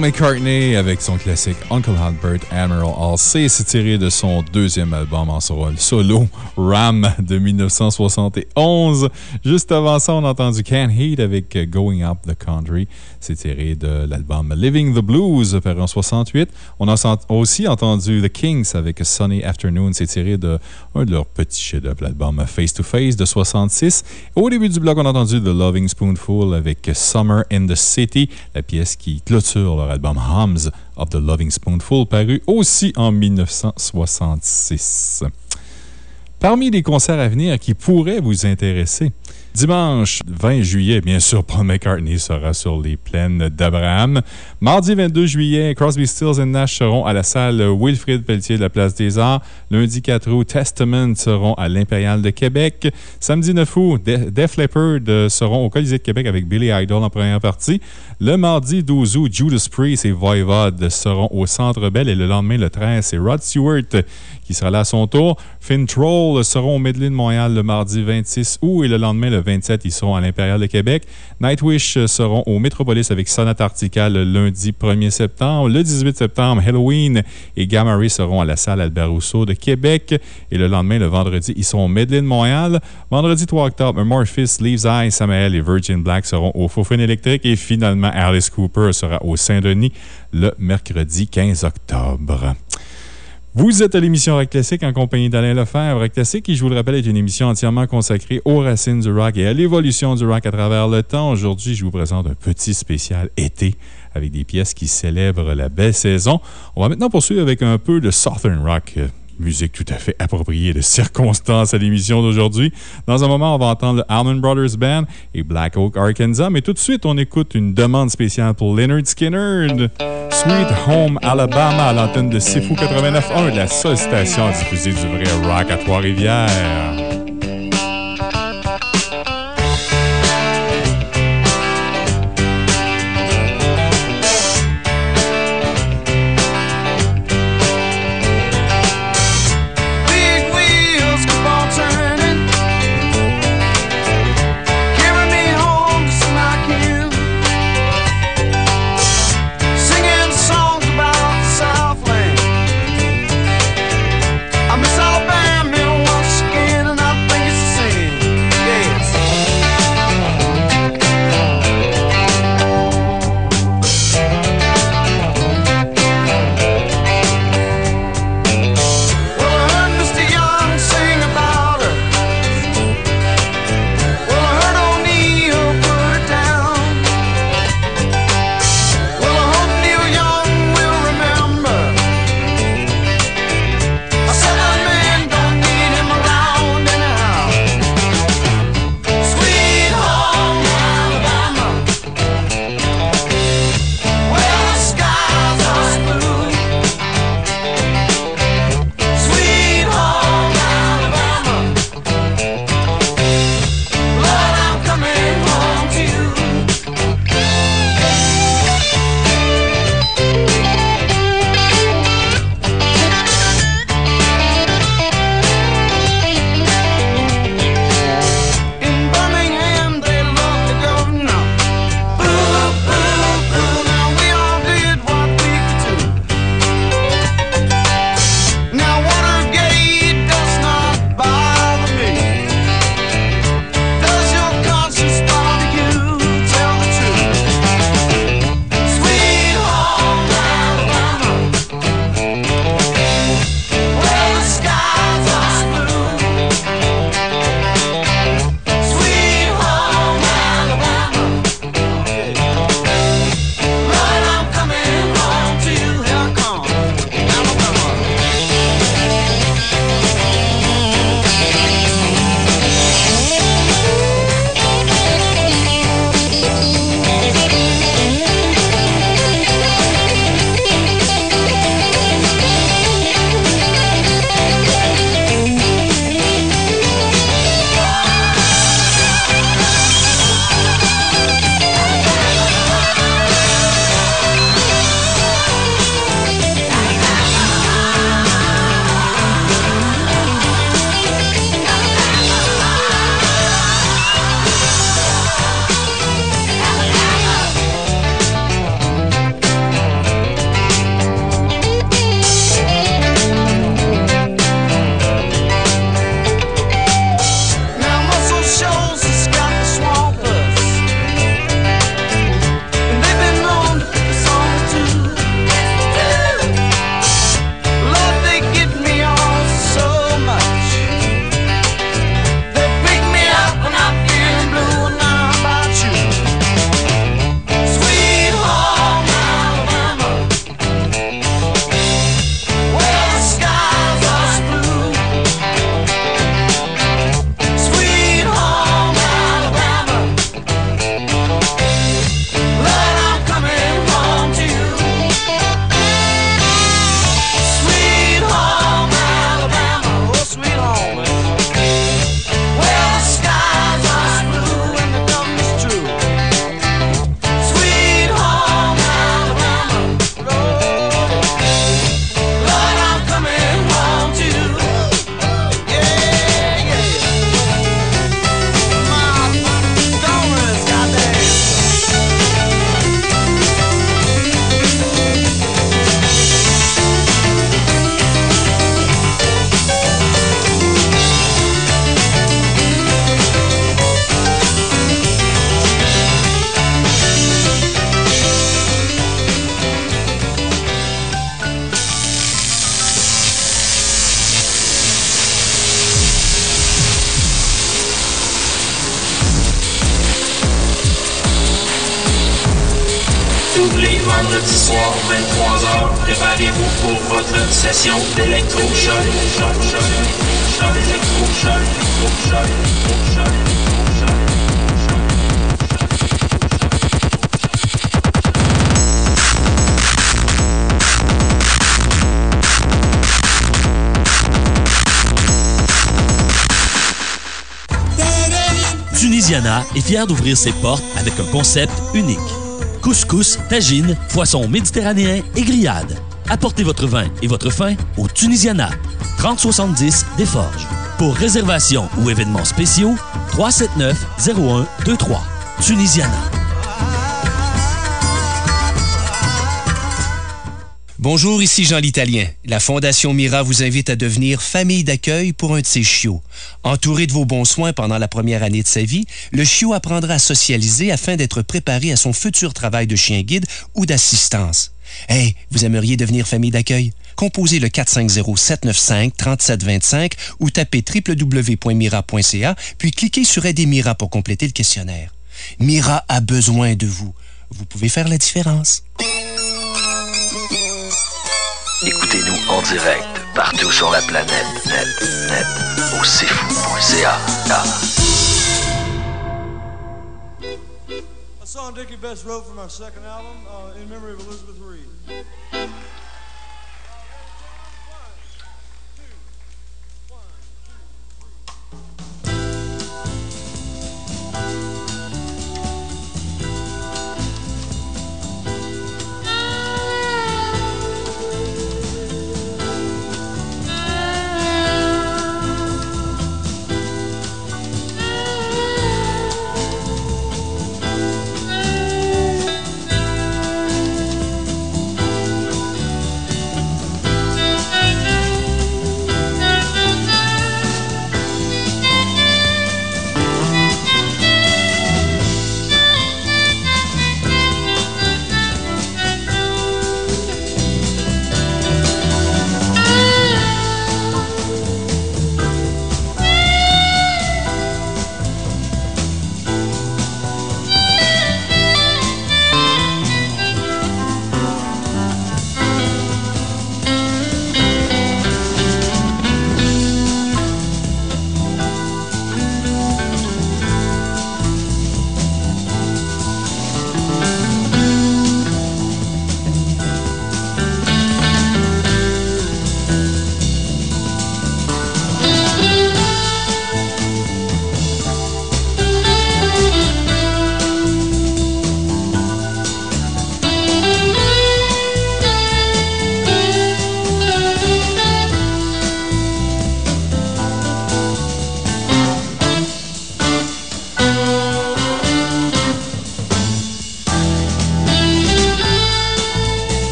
McCartney avec son classique Uncle Albert Admiral All C, c'est tiré de son deuxième album en solo, Ram de 1971. Juste avant ça, on a entendu Can't Heat avec Going Up the Country. C'est tiré de l'album Living the Blues, paru en 68. On a aussi entendu The Kings avec Sunny Afternoon. C'est tiré de un de leurs petits chefs-d'œuvre, l'album Face to Face de 66. Au début du bloc, on a entendu The Loving Spoonful avec Summer in the City, la pièce qui clôture leur album Hums of the Loving Spoonful, paru aussi en 1966. Parmi les concerts à venir qui pourraient vous intéresser, dimanche 20 juillet, bien sûr, Paul McCartney sera sur les plaines d'Abraham. Mardi 22 juillet, Crosby, Stills and Nash seront à la salle Wilfrid Pelletier de la Place des Arts. Lundi 4 août, Testament seront à l'Impérial de Québec. Samedi 9 août, De- Def Leppard euh, seront au Colisée de Québec avec Billy Idol en première partie. Le mardi 12 août, Judas Priest et Voivod seront au Centre Bell et le lendemain, le 13, c'est Rod Stewart qui sera là à son tour. Finn Troll seront au Medley de Montréal le mardi 26 août et le lendemain, le 27, ils seront à l'Impérial de Québec. Nightwish seront au Métropolis avec Sonata Arctica le lundi 1er septembre. Le 18 septembre, Halloween et Gamma Ray seront à la salle Albert Rousseau de Québec. Et le lendemain, le vendredi, ils seront au Medley de Montréal. Vendredi 3 octobre, Amorphis, Leaves Eye, Samael et Virgin Black seront au Faux électrique. Et finalement, Alice Cooper sera au Saint-Denis le mercredi 15 octobre. Vous êtes à l'émission Rock Classique en compagnie d'Alain Lefebvre. Rock Classique, qui, je vous le rappelle, est une émission entièrement consacrée aux racines du rock et à l'évolution du rock à travers le temps. Aujourd'hui, je vous présente un petit spécial été avec des pièces qui célèbrent la belle saison. On va maintenant poursuivre avec un peu de Southern Rock. Musique tout à fait appropriée de circonstances à l'émission d'aujourd'hui. Dans un moment, on va entendre le Allman Brothers Band et Black Oak, Arkansas. Mais tout de suite, on écoute une demande spéciale pour Leonard Skinner. Sweet Home Alabama à l'antenne de Sifu 89.1, la seule station à diffuser du vrai rock à Trois-Rivières. D'ouvrir ses portes avec un concept unique. Couscous, tagine, poisson méditerranéen et grillade. Apportez votre vin et votre faim au Tunisiana, 3070 des Forges. Pour réservation ou événements spéciaux, 379 0123. Tunisiana. Bonjour, ici Jean l'Italien. La Fondation Mira vous invite à devenir famille d'accueil pour un de ses chiots. Entouré de vos bons soins pendant la première année de sa vie, le chiot apprendra à socialiser afin d'être préparé à son futur travail de chien guide ou d'assistance. Hey, vous aimeriez devenir famille d'accueil? Composez le 450-795-3725 ou tapez www.mira.ca, puis cliquez sur Aider Mira pour compléter le questionnaire. Mira a besoin de vous. Vous pouvez faire la différence. Écoutez-nous en direct partout sur la planète. Net, net, au cfou.ca. A song Dickie Betts wrote from our second album, uh, in memory of Elizabeth Reed.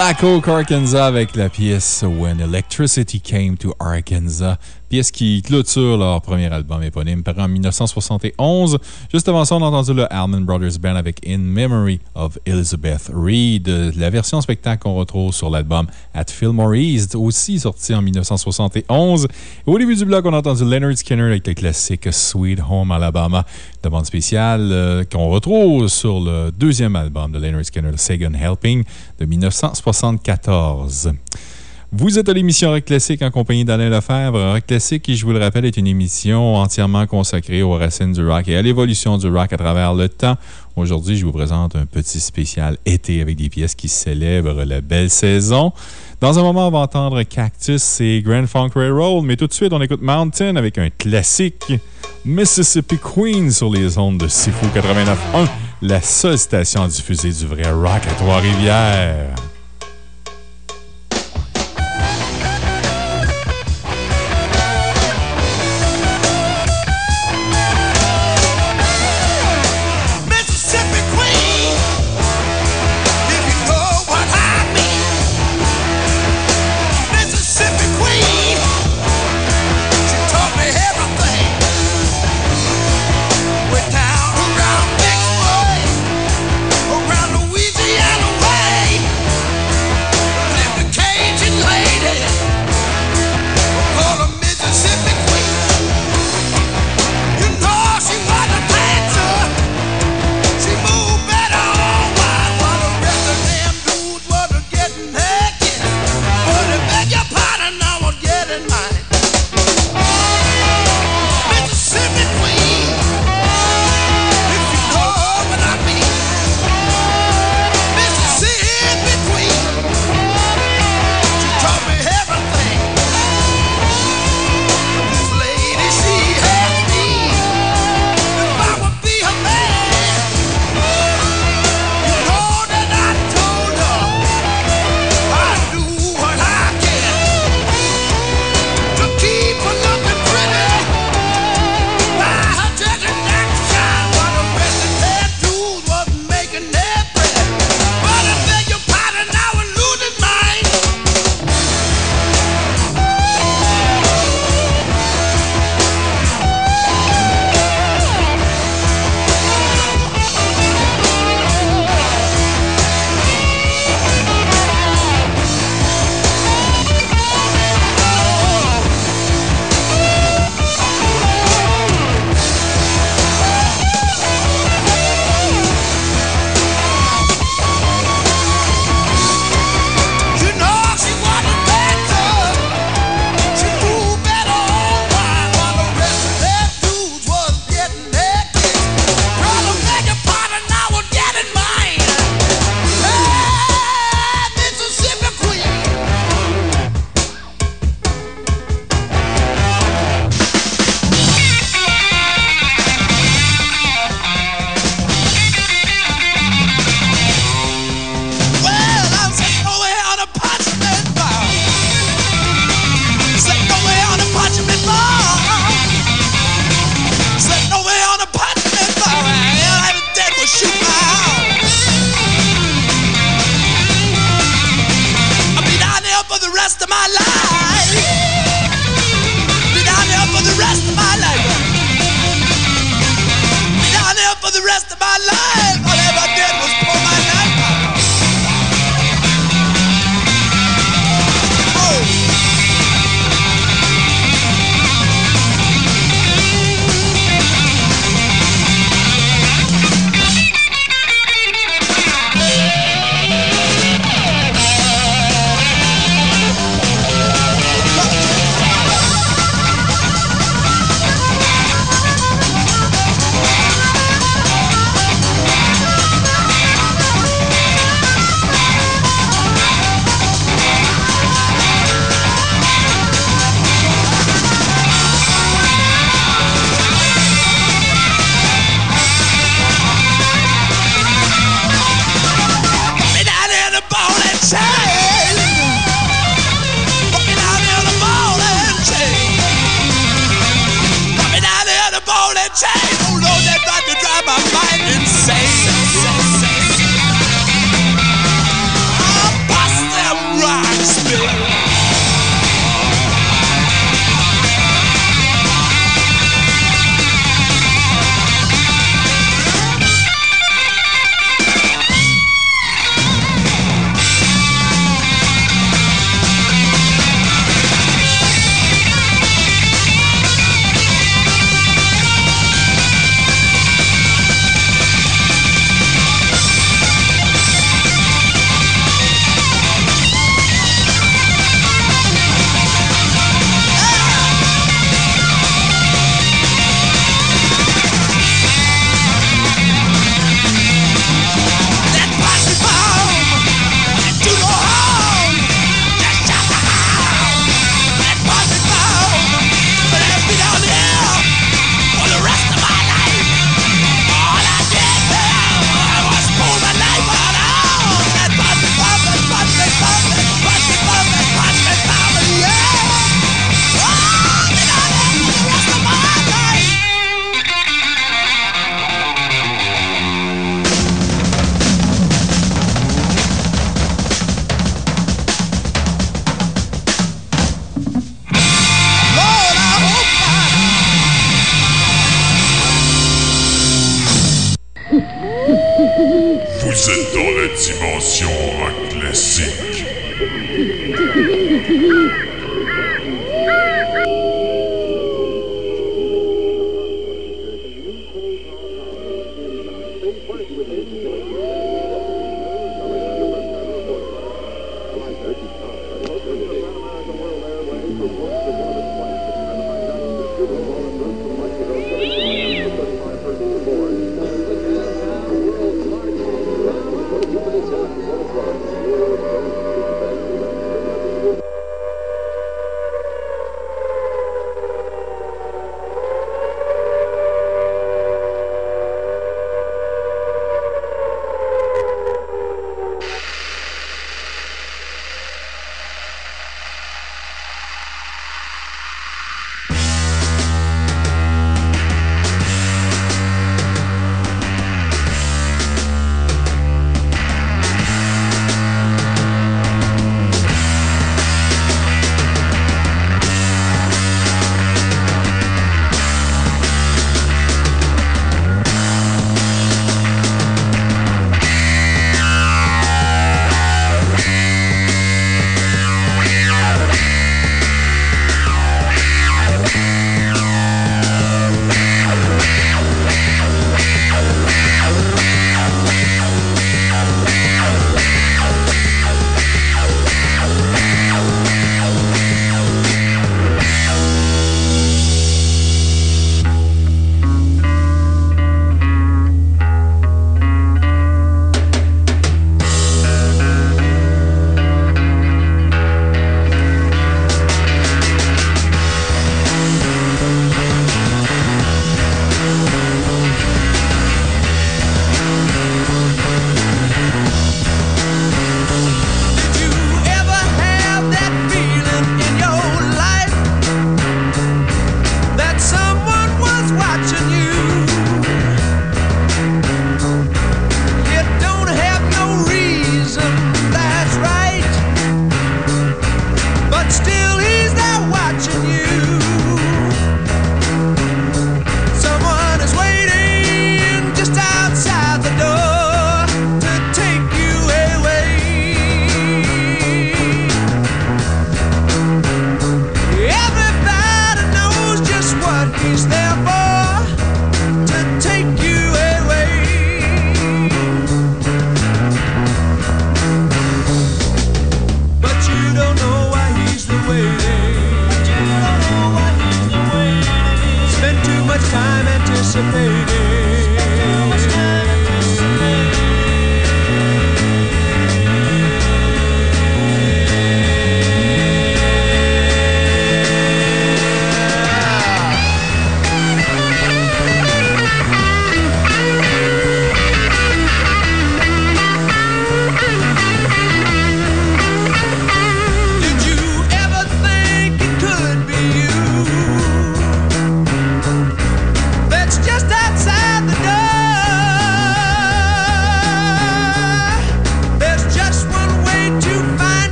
Black Oak, Arkansas, avec la pièce When Electricity Came to Arkansas. Pièce qui clôture leur premier album éponyme, paru en 1971. Juste avant ça, on a entendu le Allman Brothers Band avec In Memory of Elizabeth Reed. La version spectacle qu'on retrouve sur l'album At Fillmore East, aussi sorti en 1971. Et au début du bloc, on a entendu Leonard Skinner avec le classique Sweet Home Alabama, demande spéciale euh, qu'on retrouve sur le deuxième album de Leonard Skinner, Second Helping, de 1974. Vous êtes à l'émission Rock Classique en compagnie d'Alain Lefebvre. Rock Classique, qui, je vous le rappelle, est une émission entièrement consacrée aux racines du rock et à l'évolution du rock à travers le temps. Aujourd'hui, je vous présente un petit spécial été avec des pièces qui célèbrent la belle saison. Dans un moment, on va entendre Cactus et Grand Funk Railroad, mais tout de suite, on écoute Mountain avec un classique Mississippi Queen sur les ondes de Sifu 89.1, la seule station diffusée du vrai rock à Trois-Rivières.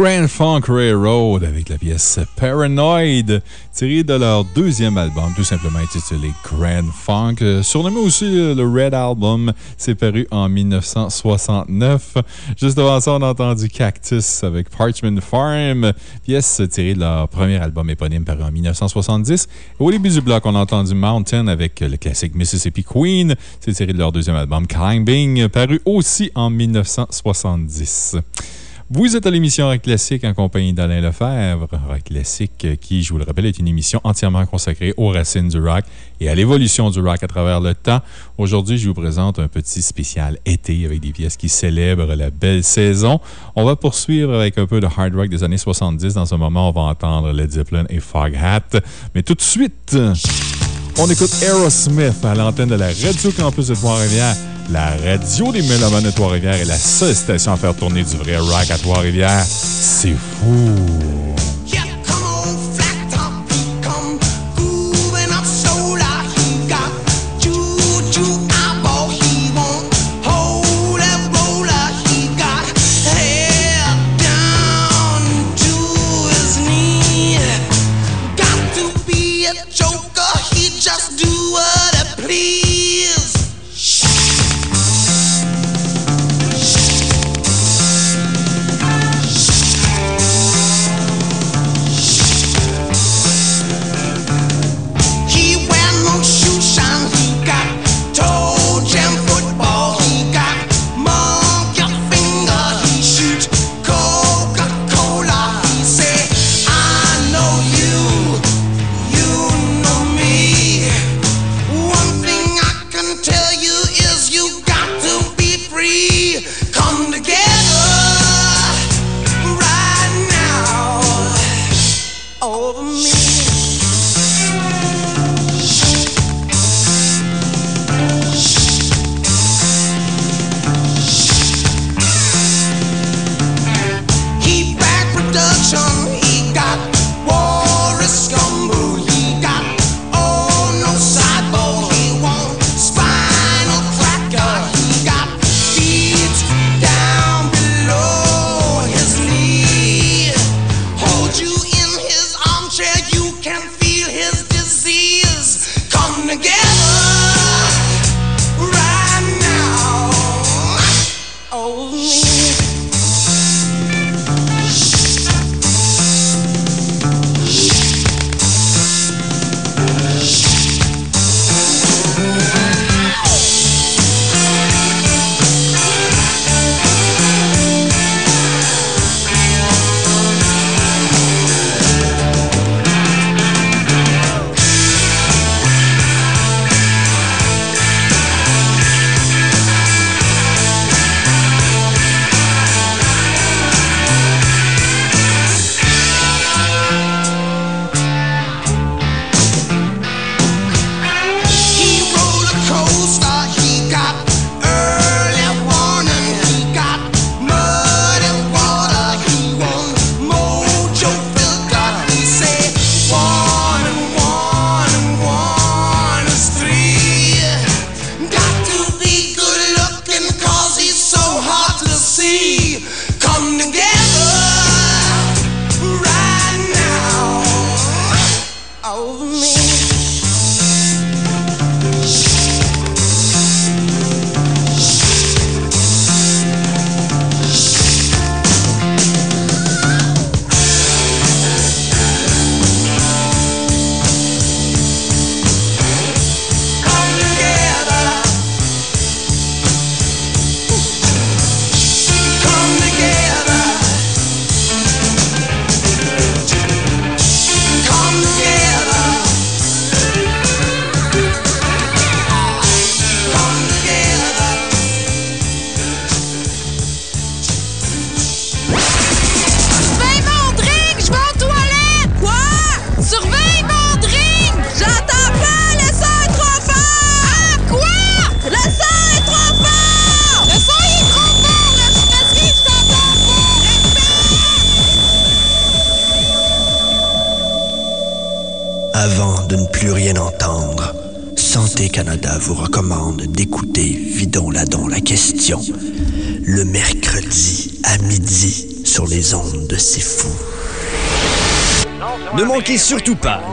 Grand Funk Railroad avec la pièce Paranoid, tirée de leur deuxième album, tout simplement intitulé Grand Funk, surnommé aussi le Red Album. C'est paru en 1969. Juste avant ça, on a entendu Cactus avec Parchment Farm, pièce tirée de leur premier album éponyme paru en 1970. Au début du bloc, on a entendu Mountain avec le classique Mississippi Queen. C'est tiré de leur deuxième album Climbing, paru aussi en 1970. Vous êtes à l'émission Rock Classique en compagnie d'Alain Lefebvre. Rock Classique, qui, je vous le rappelle, est une émission entièrement consacrée aux racines du rock et à l'évolution du rock à travers le temps. Aujourd'hui, je vous présente un petit spécial été avec des pièces qui célèbrent la belle saison. On va poursuivre avec un peu de hard rock des années 70. Dans un moment, on va entendre Led Zeppelin et Foghat. Mais tout de suite, on écoute Aerosmith à l'antenne de la Radio Campus de Trois-Rivières. La radio des Mélomanes de Trois-Rivières est la seule station à faire tourner du vrai rock à Trois-Rivières. C'est fou!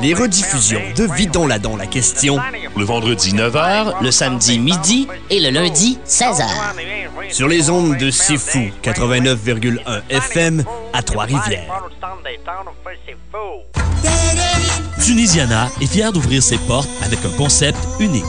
Les rediffusions de Vidon la la question. Le vendredi 9h, Le samedi midi et le lundi 16h. Sur les ondes de C'est Fou 89,1 FM à Trois-Rivières. Tunisiana est fier d'ouvrir ses portes avec un concept unique.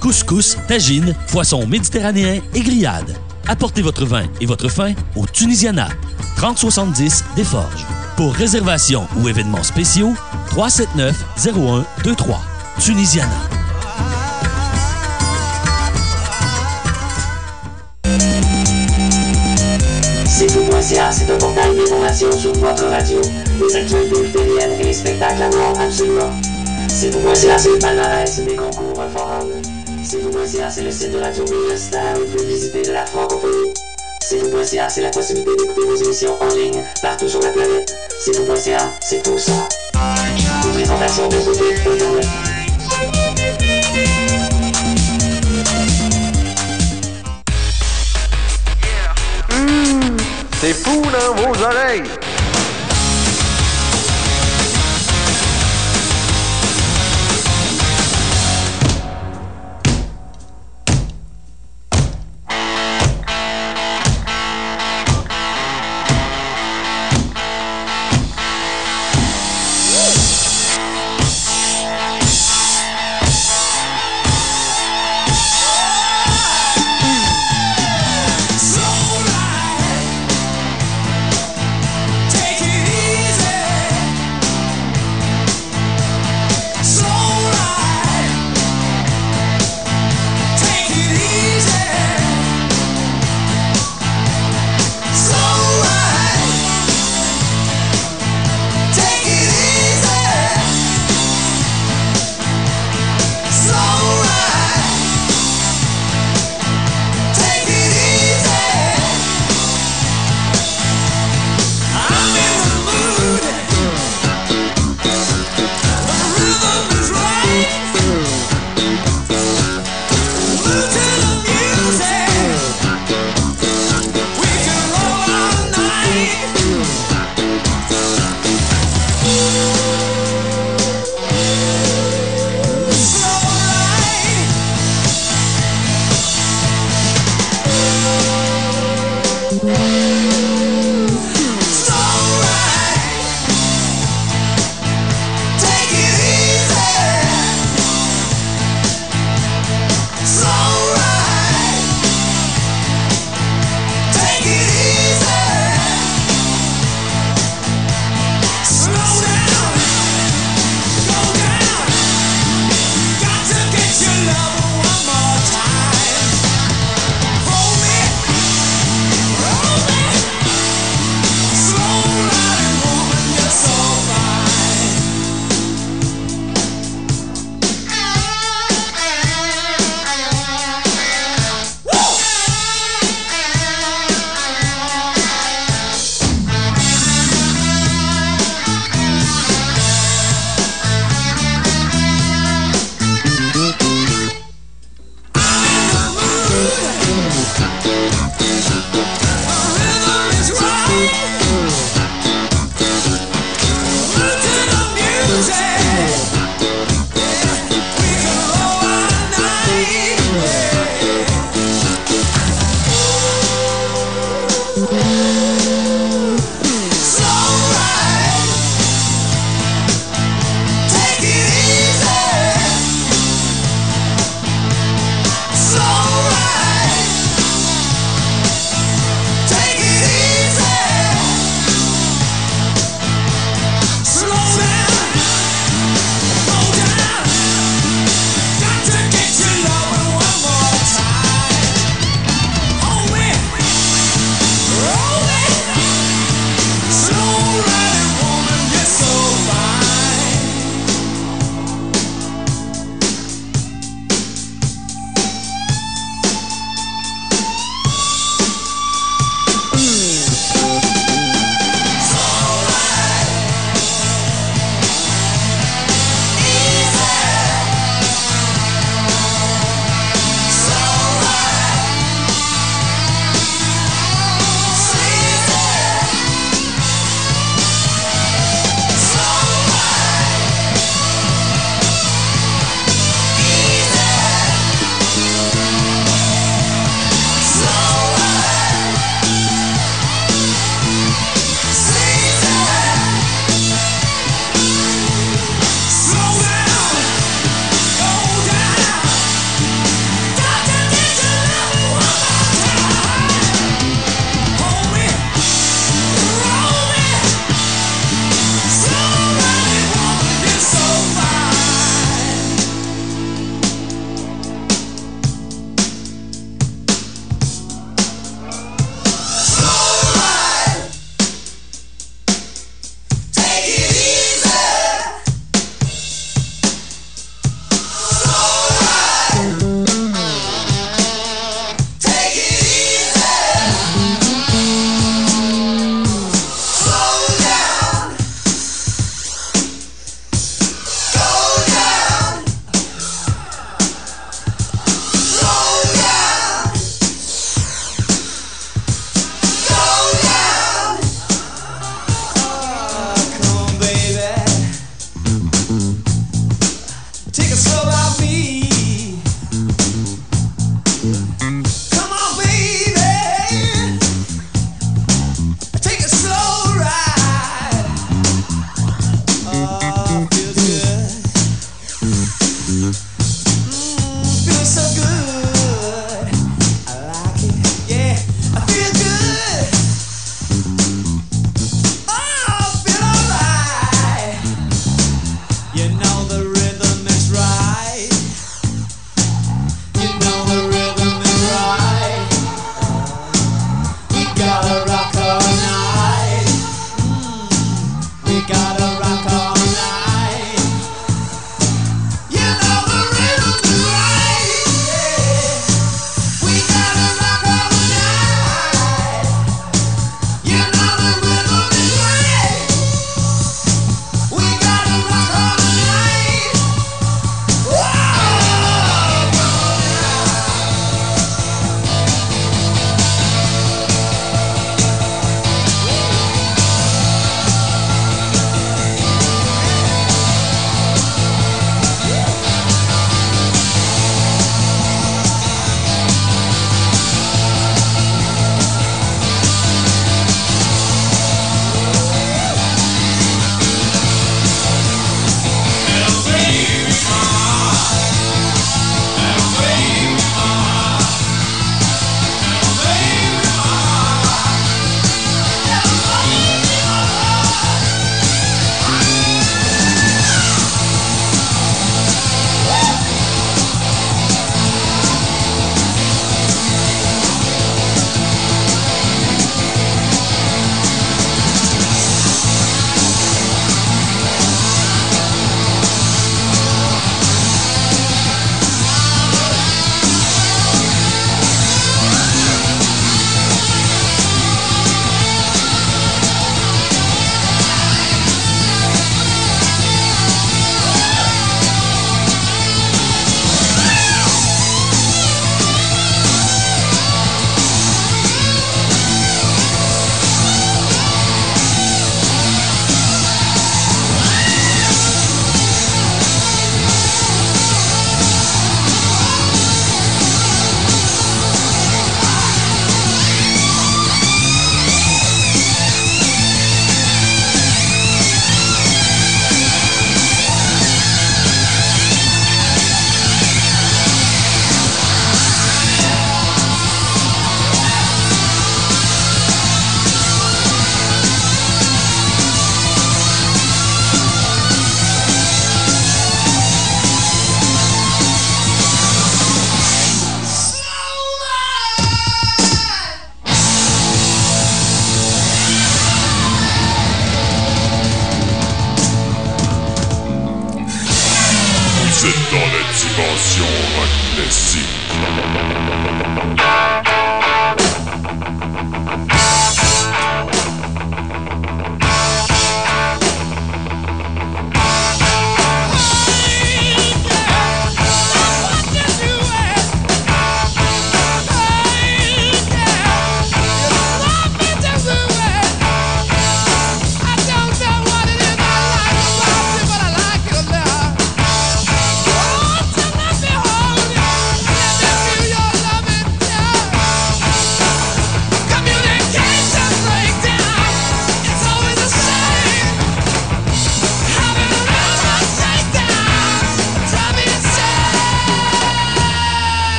Couscous, tagine, poisson méditerranéen et grillade. Apportez votre vin et votre faim au Tunisiana, 3070 des Forges. Pour réservation ou événements spéciaux, 379 0123. Tunisiana. C'est tout.ca, c'est un portail d'information sur votre radio. Les actualités vétériennes et les spectacles à voir absolument. C'est tout.ca, c'est le palmarès des concours forums. C'est tout.ca, c'est le site de radio universitaire le plus visité de la francophonie. C'est tout.ca, c'est la possibilité d'écouter vos émissions en ligne partout sur la planète. C'est tout.ca, c'est tout ça. Internet. C'est fou dans vos oreilles.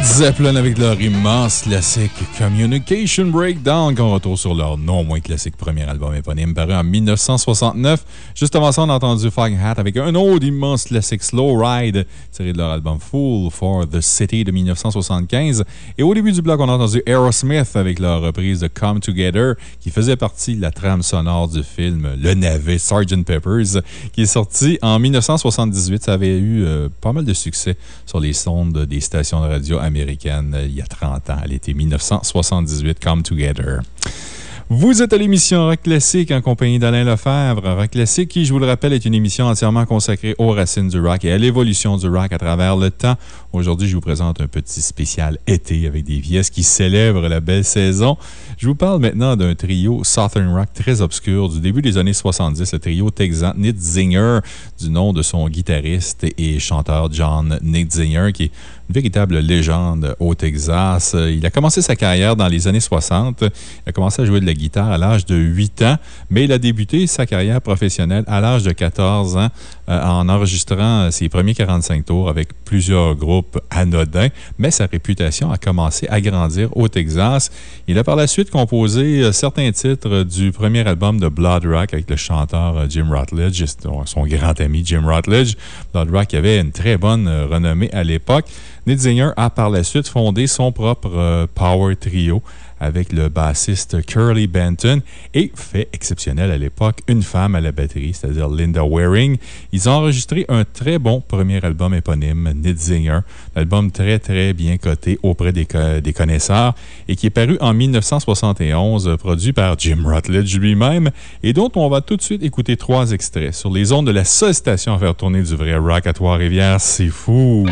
Zeppelin avec leur immense classique Communication Breakdown qu'on retrouve sur leur non moins classique premier album éponyme paru en 1969. Juste avant ça, on a entendu Hat avec un autre immense classique Slow Ride tiré de leur album Fool for the City de 1975. Et au début du bloc, on a entendu Aerosmith avec leur reprise de Come Together qui faisait partie de la trame sonore du film Le Navet Sgt. Peppers qui est sorti en 1978. Ça avait eu euh, pas mal de succès sur les sondes des stations de radio américaines euh, il y a 30 ans, à l'été 1978, Come Together. Vous êtes à l'émission Rock Classique en compagnie d'Alain Lefebvre. Rock Classique, qui, je vous le rappelle, est une émission entièrement consacrée aux racines du rock et à l'évolution du rock à travers le temps. Aujourd'hui, je vous présente un petit spécial été avec des pièces qui célèbrent la belle saison. Je vous parle maintenant d'un trio Southern Rock très obscur du début des années 70, le trio texan Nitzinger, du nom de son guitariste et chanteur John Nitzinger, qui est véritable légende au Texas. Il a commencé sa carrière dans les années 60. Il a commencé à jouer de la guitare à l'âge de 8 ans, mais il a débuté sa carrière professionnelle à l'âge de 14 ans en enregistrant ses premiers 45 tours avec plusieurs groupes anodins, mais sa réputation a commencé à grandir au Texas. Il a par la suite composé euh, certains titres du premier album de Blood Rock avec le chanteur euh, Jim Rutledge, son grand ami Jim Rutledge. Blood Rock avait une très bonne renommée à l'époque. Nitzinger a par la suite fondé son propre power trio avec le bassiste Curly Benton et, fait exceptionnel à l'époque, une femme à la batterie, c'est-à-dire Linda Waring. Ils ont enregistré un très bon premier album éponyme, Nitzinger, un album très, très bien coté auprès des, des connaisseurs et qui est paru en 1971, produit par Jim Rutledge lui-même et dont on va tout de suite écouter trois extraits sur les ondes de la seule station à faire tourner du vrai rock à Trois-Rivières. C'est fou!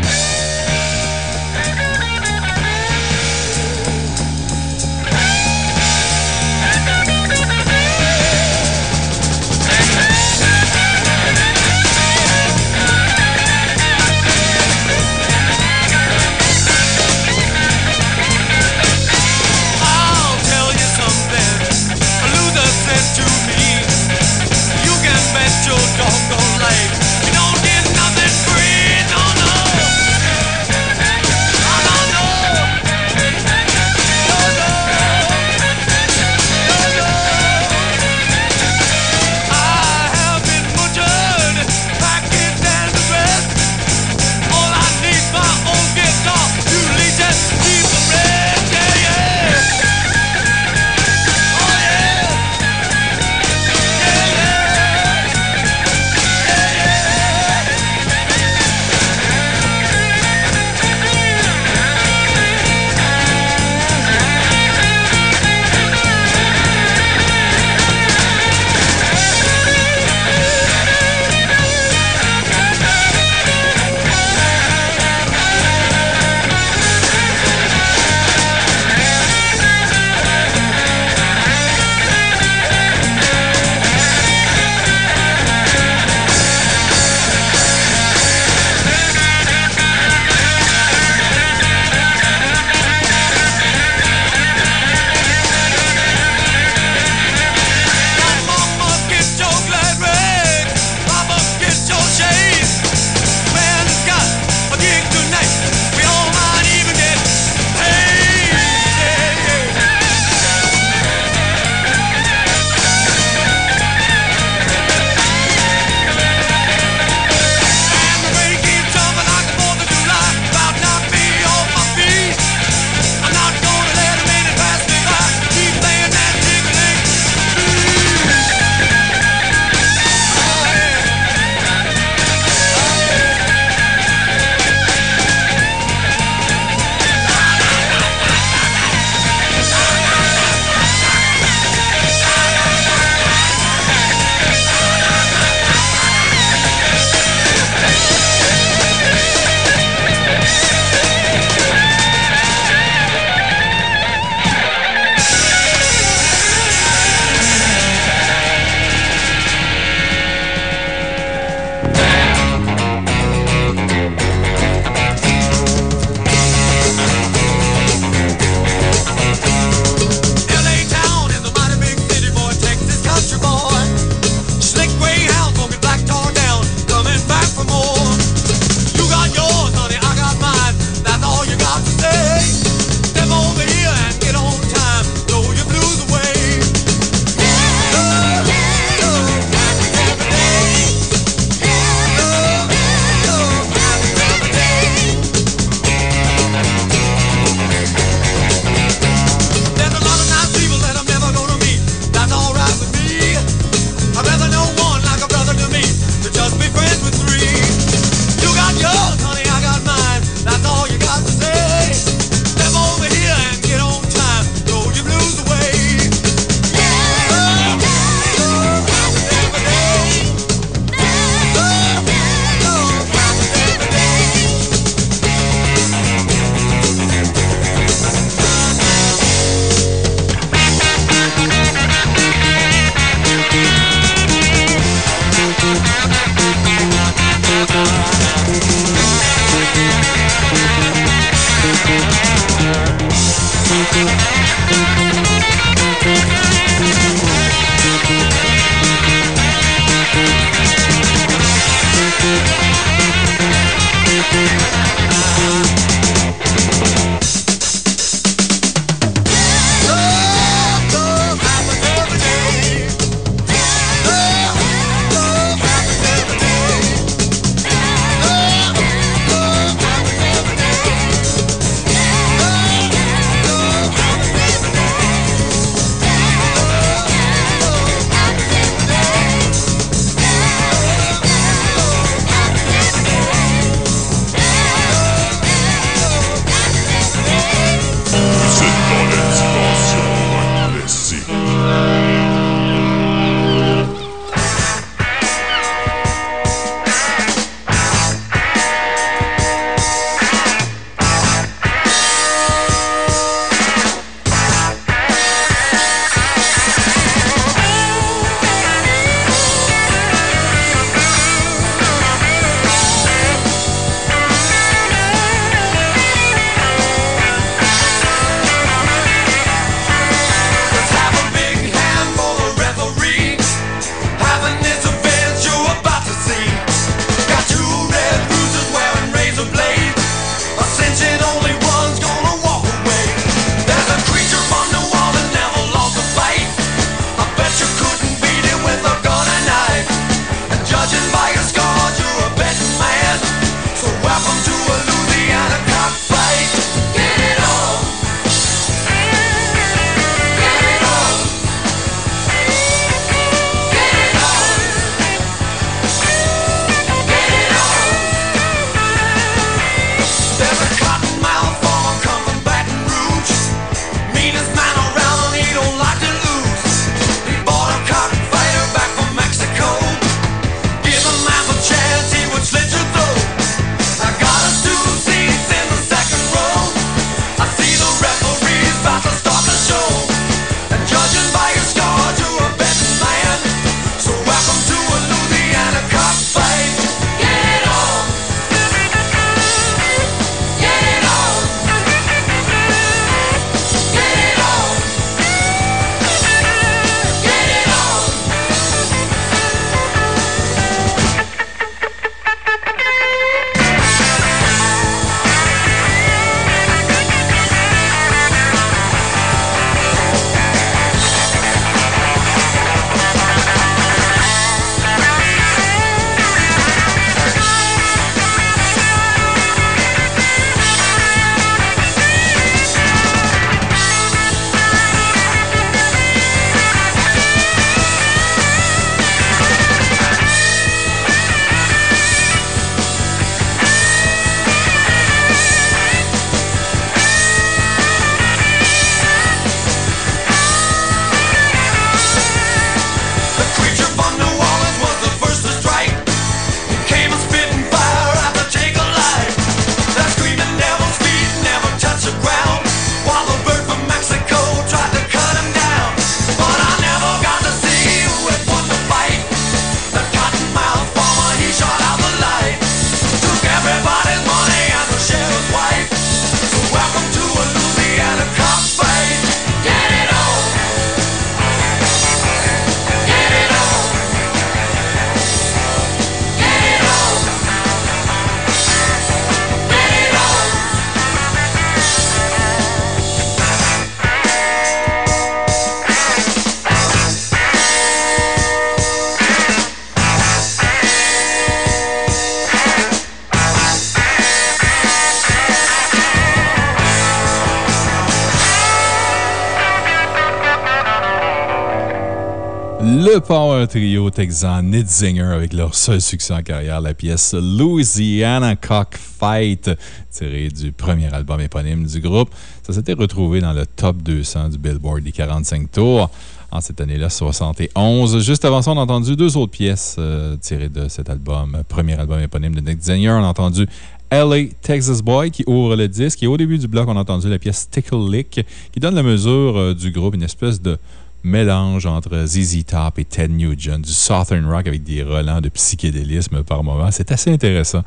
Power trio texan Nitzinger avec leur seul succès en carrière, la pièce Louisiana Cockfight, tirée du premier album éponyme du groupe. Ça s'était retrouvé dans le top 200 du Billboard des 45 tours en cette année-là, 71. Juste avant ça, on a entendu deux autres pièces euh, tirées de cet album, premier album éponyme de Nick Zinger. On a entendu LA Texas Boy qui ouvre le disque. Et au début du bloc, on a entendu la pièce Tickle Lick qui donne la mesure euh, du groupe, une espèce de mélange entre ZZ Top et Ted Nugent, du Southern Rock avec des relents de psychédélisme par moment. C'est assez intéressant.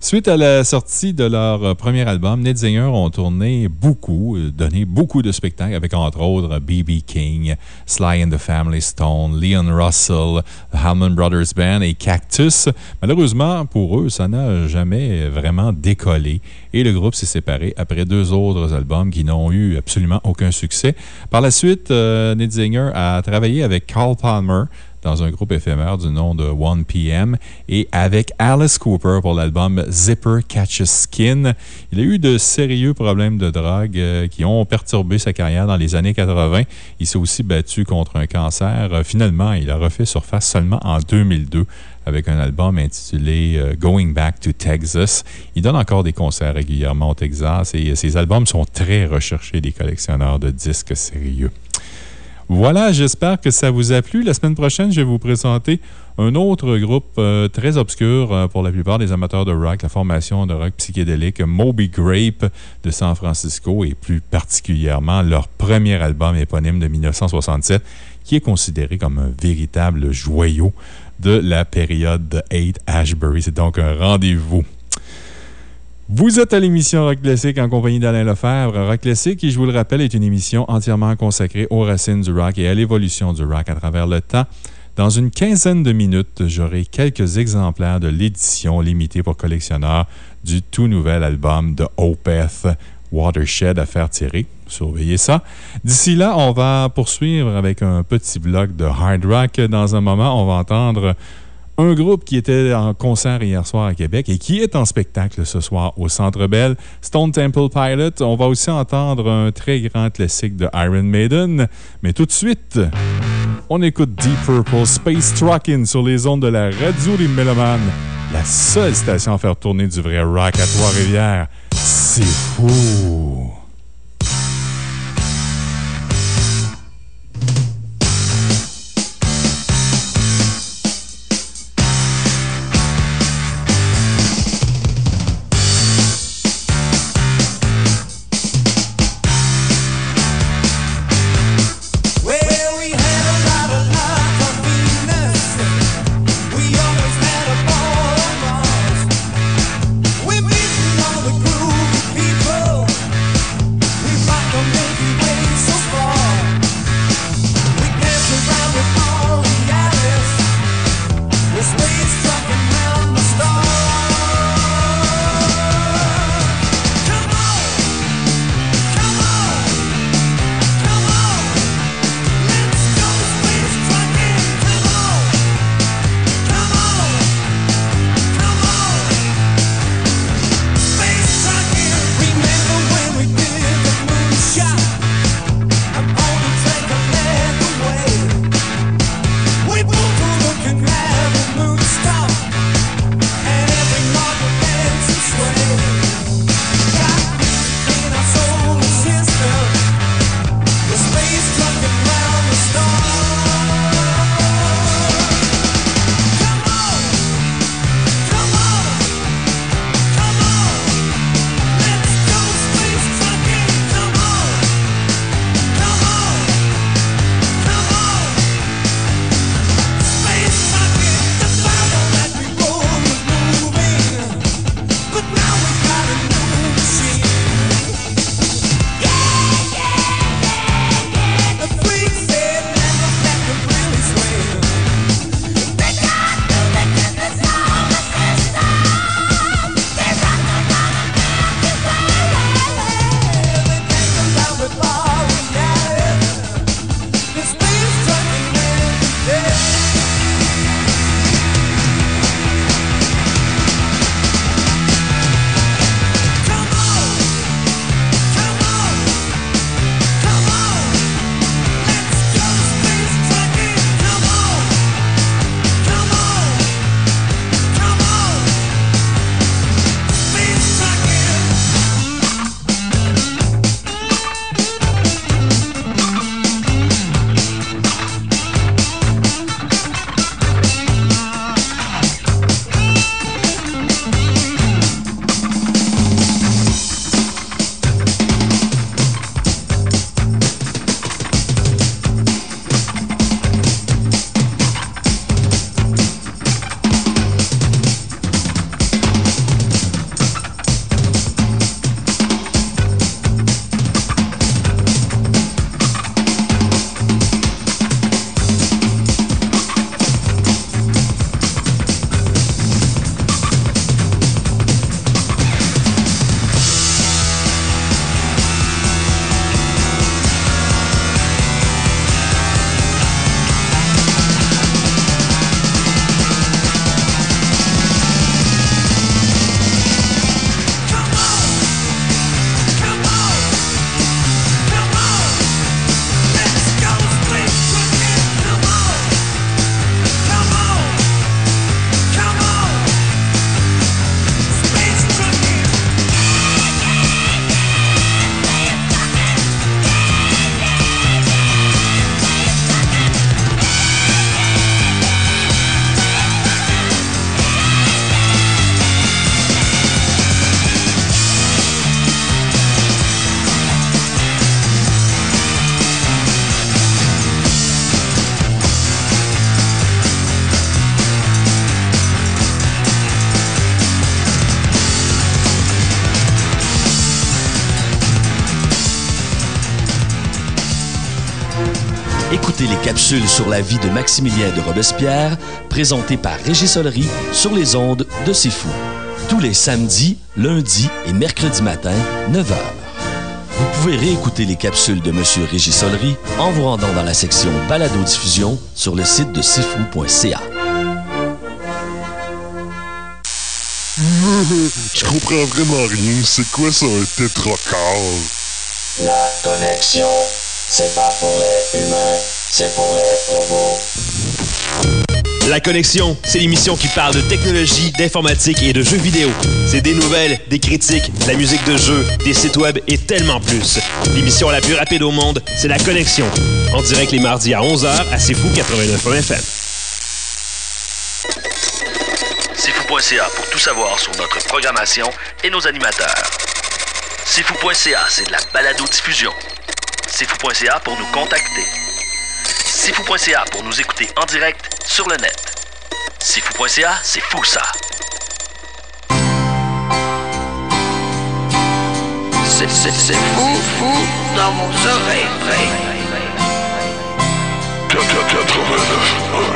Suite à la sortie de leur euh, premier album, Ned Zinger ont tourné beaucoup, euh, donné beaucoup de spectacles avec entre autres B.B. King, Sly and the Family Stone, Leon Russell, Hallman Brothers Band et Cactus. Malheureusement, pour eux, ça n'a jamais vraiment décollé et le groupe s'est séparé après deux autres albums qui n'ont eu absolument aucun succès. Par la suite, euh, Ned Zinger a travaillé avec Carl Palmer, dans un groupe éphémère du nom de 1PM et avec Alice Cooper pour l'album Zipper Catches Skin. Il a eu de sérieux problèmes de drogue euh, qui ont perturbé sa carrière dans les années 80. Il s'est aussi battu contre un cancer. Euh, finalement, il a refait surface seulement en 2002 avec un album intitulé euh, Going Back to Texas. Il donne encore des concerts régulièrement au Texas et ses albums sont très recherchés des collectionneurs de disques sérieux. Voilà, j'espère que ça vous a plu. La semaine prochaine, je vais vous présenter un autre groupe euh, très obscur euh, pour la plupart des amateurs de rock, la formation de rock psychédélique Moby Grape de San Francisco et plus particulièrement leur premier album éponyme de 1967 qui est considéré comme un véritable joyau de la période de Hate Ashbury. C'est donc un rendez-vous. Vous êtes à l'émission Rock Classic en compagnie d'Alain Lefebvre. Rock Classic, qui, je vous le rappelle, est une émission entièrement consacrée aux racines du rock et à l'évolution du rock à travers le temps. Dans une quinzaine de minutes, j'aurai quelques exemplaires de l'édition limitée pour collectionneurs du tout nouvel album de Opeth, Watershed à faire tirer. Surveillez ça. D'ici là, on va poursuivre avec un petit bloc de hard rock. Dans un moment, on va entendre un groupe qui était en concert hier soir à Québec et qui est en spectacle ce soir au Centre Bell, Stone Temple Pilot. On va aussi entendre un très grand classique de Iron Maiden. Mais tout de suite, on écoute Deep Purple Space Truckin' sur les ondes de la radio des Mélomanes. La seule station à faire tourner du vrai rock à Trois-Rivières. C'est fou! Sur la vie de Maximilien de Robespierre, présentées par Régis Solery sur les ondes de C'est Fou. Tous les samedis, lundis et mercredis matin, 9h. Vous pouvez réécouter les capsules de Monsieur Régis Solery en vous rendant dans la section Balado-diffusion sur le site de sifou.ca. Je comprends vraiment rien. C'est quoi ça, un tétracar? La connexion, c'est pas pour les humains, La Connexion, c'est l'émission qui parle de technologie, d'informatique et de jeux vidéo. C'est des nouvelles, des critiques, de la musique de jeu, des sites web et tellement plus. L'émission la plus rapide au monde, c'est La Connexion. En direct les mardis à 11h à C'est Fou 89 FM. C'est fou.ca pour tout savoir sur notre programmation et nos animateurs. C'est c'est de la balado-diffusion. Pour nous contacter. C'est fou.ca pour nous écouter en direct sur le net. C'est fou.ca, c'est fou ça. C'est, c'est, c'est fou, fou dans vos oreilles. 89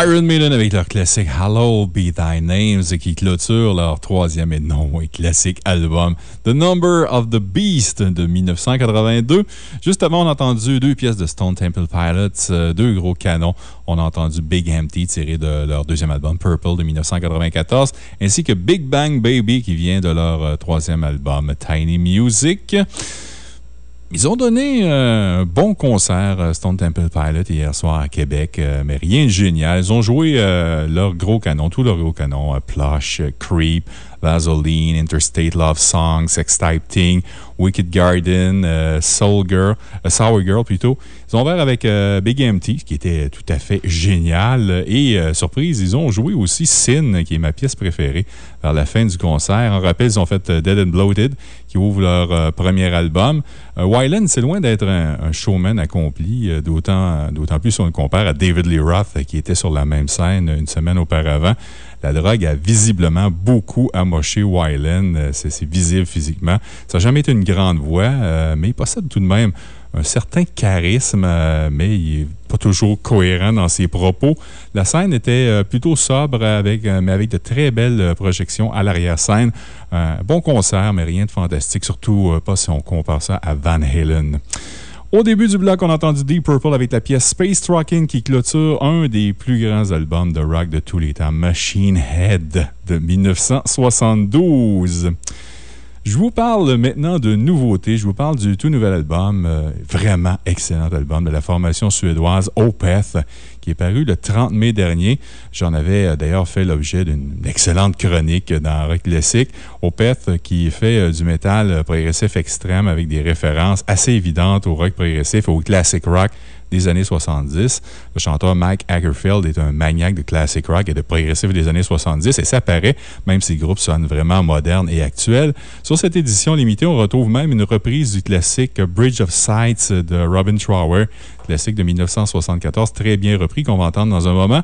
Iron Maiden avec leur classique Hello Be Thy Names qui clôture leur troisième et non moins classique album The Number of the Beast de 1982. Juste avant, on a entendu deux pièces de Stone Temple Pilots, euh, deux gros canons. On a entendu Big Empty tiré de leur deuxième album Purple de 1994 ainsi que Big Bang Baby qui vient de leur euh, troisième album Tiny Music. Ils ont donné euh, un bon concert, euh, Stone Temple Pilot, hier soir à Québec, euh, mais rien de génial. Ils ont joué leur gros canon, tous leurs gros canons, Plush, Creep, Vaseline, Interstate Love Song, Sex Type Thing, Wicked Garden, Soul Girl, Sour Girl plutôt. Ils ont ouvert avec Big Empty, qui était tout à fait génial. Et surprise, ils ont joué aussi Sin, qui est ma pièce préférée, vers la fin du concert. En rappel, ils ont fait Dead and Bloated, qui ouvre leur premier album. Wyland, c'est loin d'être un, showman accompli, euh, d'autant plus si on le compare à David Lee Roth, qui était sur la même scène une semaine auparavant. La drogue a visiblement beaucoup amoché Wyland. Euh, c'est visible physiquement. Ça n'a jamais été une grande voix, euh, mais il possède tout de même un certain charisme, mais il n'est pas toujours cohérent dans ses propos. La scène était plutôt sobre, avec, mais avec de très belles projections à l'arrière-scène. Bon concert, mais rien de fantastique, surtout pas si on compare ça à Van Halen. Au début du bloc, on a entendu Deep Purple avec la pièce Space Trucking qui clôture un des plus grands albums de rock de tous les temps, Machine Head de 1972. Je vous parle maintenant de nouveautés. Je vous parle du tout nouvel album, euh, vraiment excellent album de la formation suédoise Opeth, qui est paru le 30 mai dernier. J'en avais euh, d'ailleurs fait l'objet d'une excellente chronique dans Rock Classic. Opeth, euh, qui fait du métal progressif extrême avec des références assez évidentes au rock progressif au classic rock des années 70. Le chanteur Mike Ackerfield est un maniaque de classic rock et de progressif des années 70 et ça paraît, même si le groupe sonne vraiment moderne et actuel. Sur cette édition limitée, on retrouve même une reprise du classique Bridge of Sights de Robin Trower, classique de 1974, très bien repris qu'on va entendre dans un moment.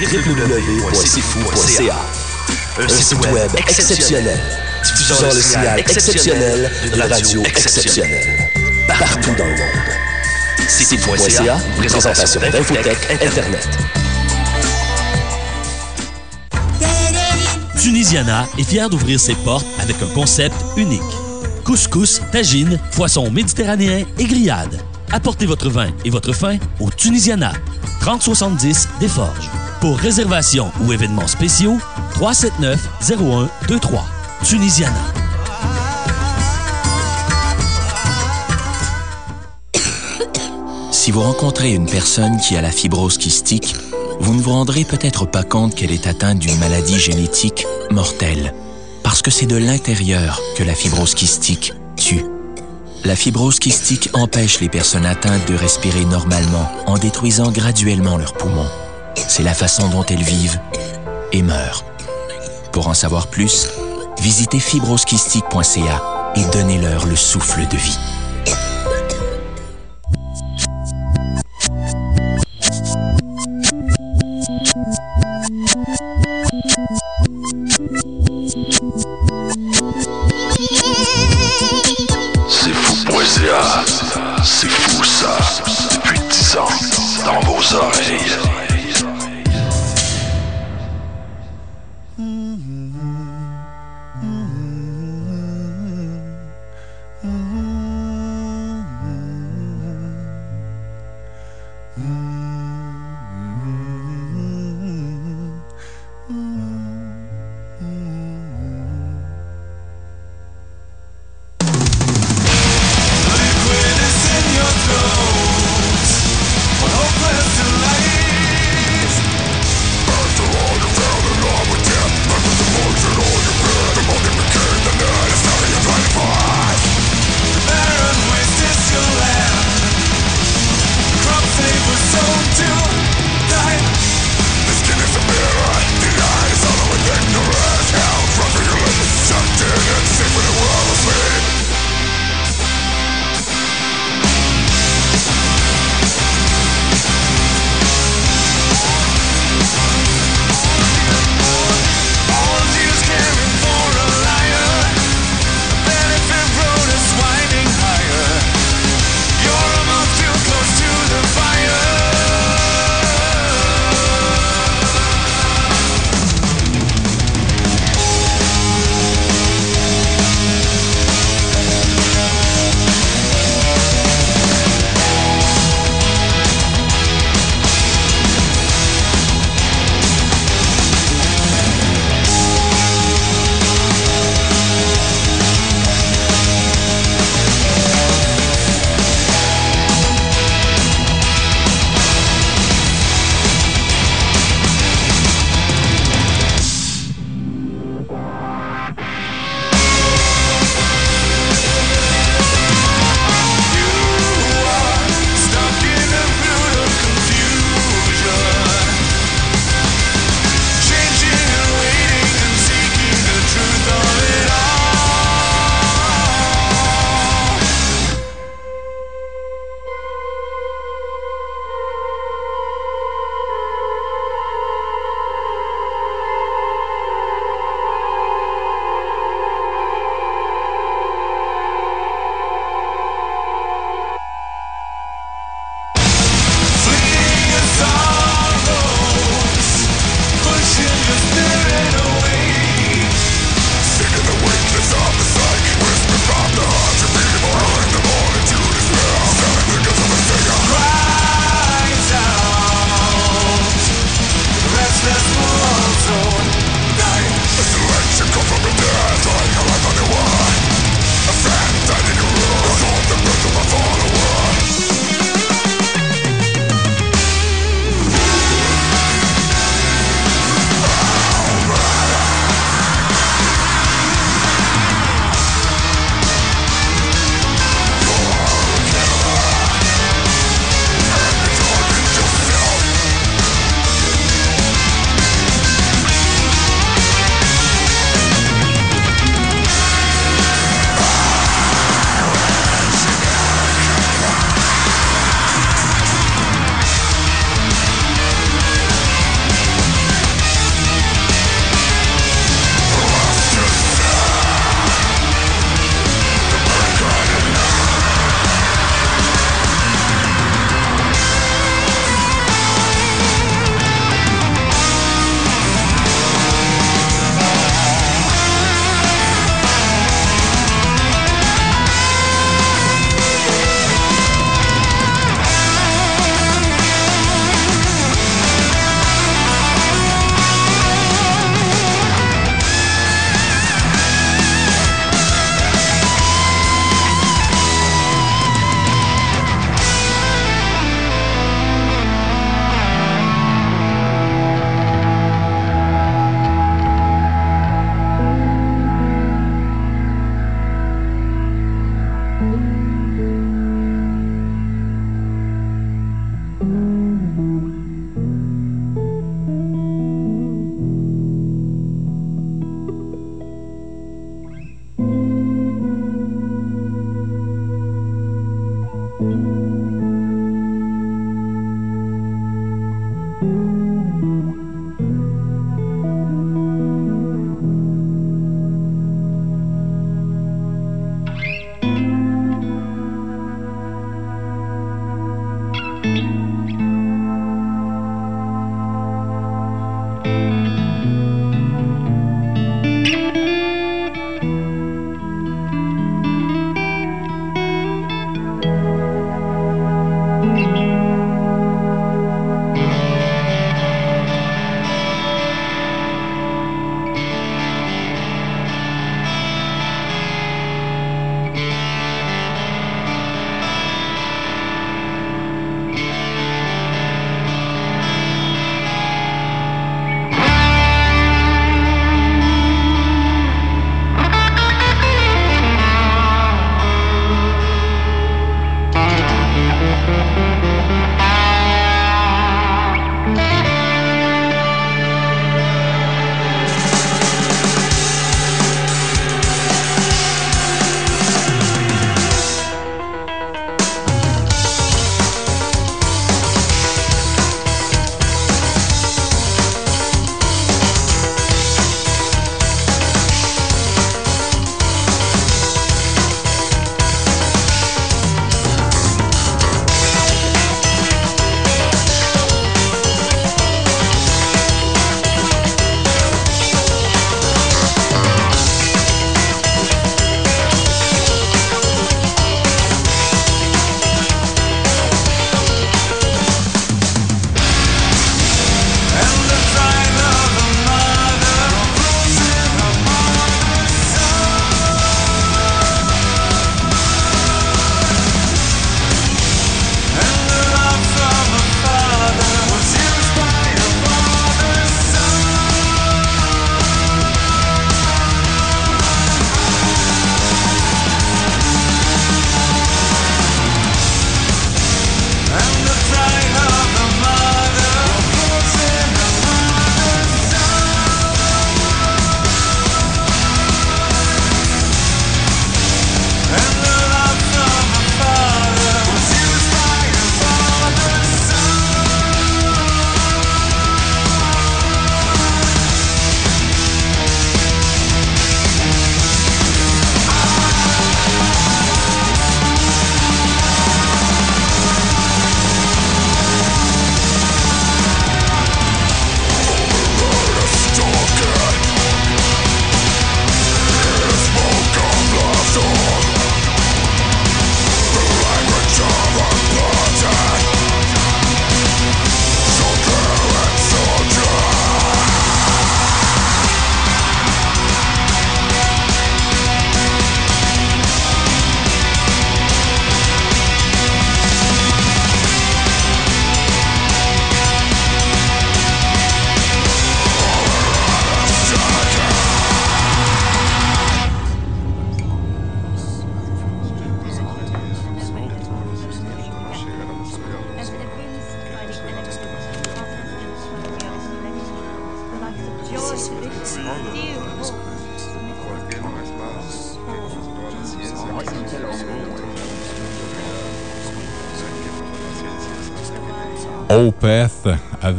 www.cfou.ca. Un site web exceptionnel, diffusant le signal exceptionnel de radio exceptionnelle. Partout dans le monde. CFU.ca, présentation d'Infotech Internet. Tunisiana est fière d'ouvrir ses portes avec un concept unique. Couscous, tagine, poisson méditerranéen et grillade. Apportez votre vin et votre faim au Tunisiana, 3070 des Forges. Pour réservation ou événements spéciaux, 379 0123. Tunisiana. Si vous rencontrez une personne qui a la fibrose kystique, vous ne vous rendrez peut-être pas compte qu'elle est atteinte d'une maladie génétique mortelle. Parce que c'est de l'intérieur que la fibrose kystique tue. La fibrose kystique empêche les personnes atteintes de respirer normalement en détruisant graduellement leurs poumons. C'est la façon dont elles vivent et meurent. Pour en savoir plus, visitez fibrosекystique.ca et donnez-leur le souffle de vie.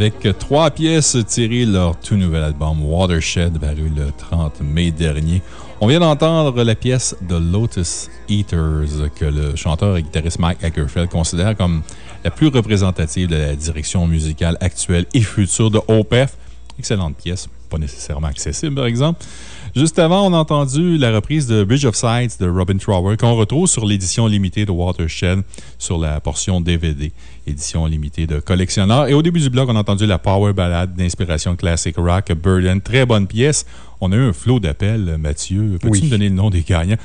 Avec trois pièces tirées de leur tout nouvel album Watershed, paru le 30 mai dernier. On vient d'entendre la pièce The Lotus Eaters que le chanteur et guitariste Mike Ackerfeld considère comme la plus représentative de la direction musicale actuelle et future de Opeth. Excellente pièce, pas nécessairement accessible par exemple. Juste avant, on a entendu la reprise de Bridge of Sights de Robin Trower qu'on retrouve sur l'édition limitée de Watershed sur la portion DVD, édition limitée de collectionneur. Et au début du blog, on a entendu la power ballade d'inspiration classic rock, Burden. Très bonne pièce. On a eu un flot d'appels, Mathieu. Peux-tu Oui. me donner le nom des gagnants?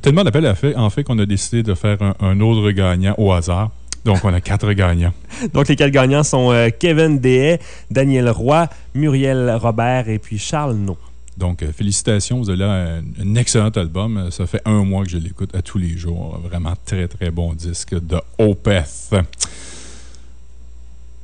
Tellement d'appels en fait, qu'on a décidé de faire un, un autre gagnant au hasard. Donc, on a quatre gagnants. Donc, les quatre gagnants sont euh, Kevin Dehay, Daniel Roy, Muriel Robert et puis Charles No. Donc, euh, félicitations, vous avez là un, un excellent album. Ça fait un mois que je l'écoute à tous les jours. Vraiment très, très bon disque de Opeth.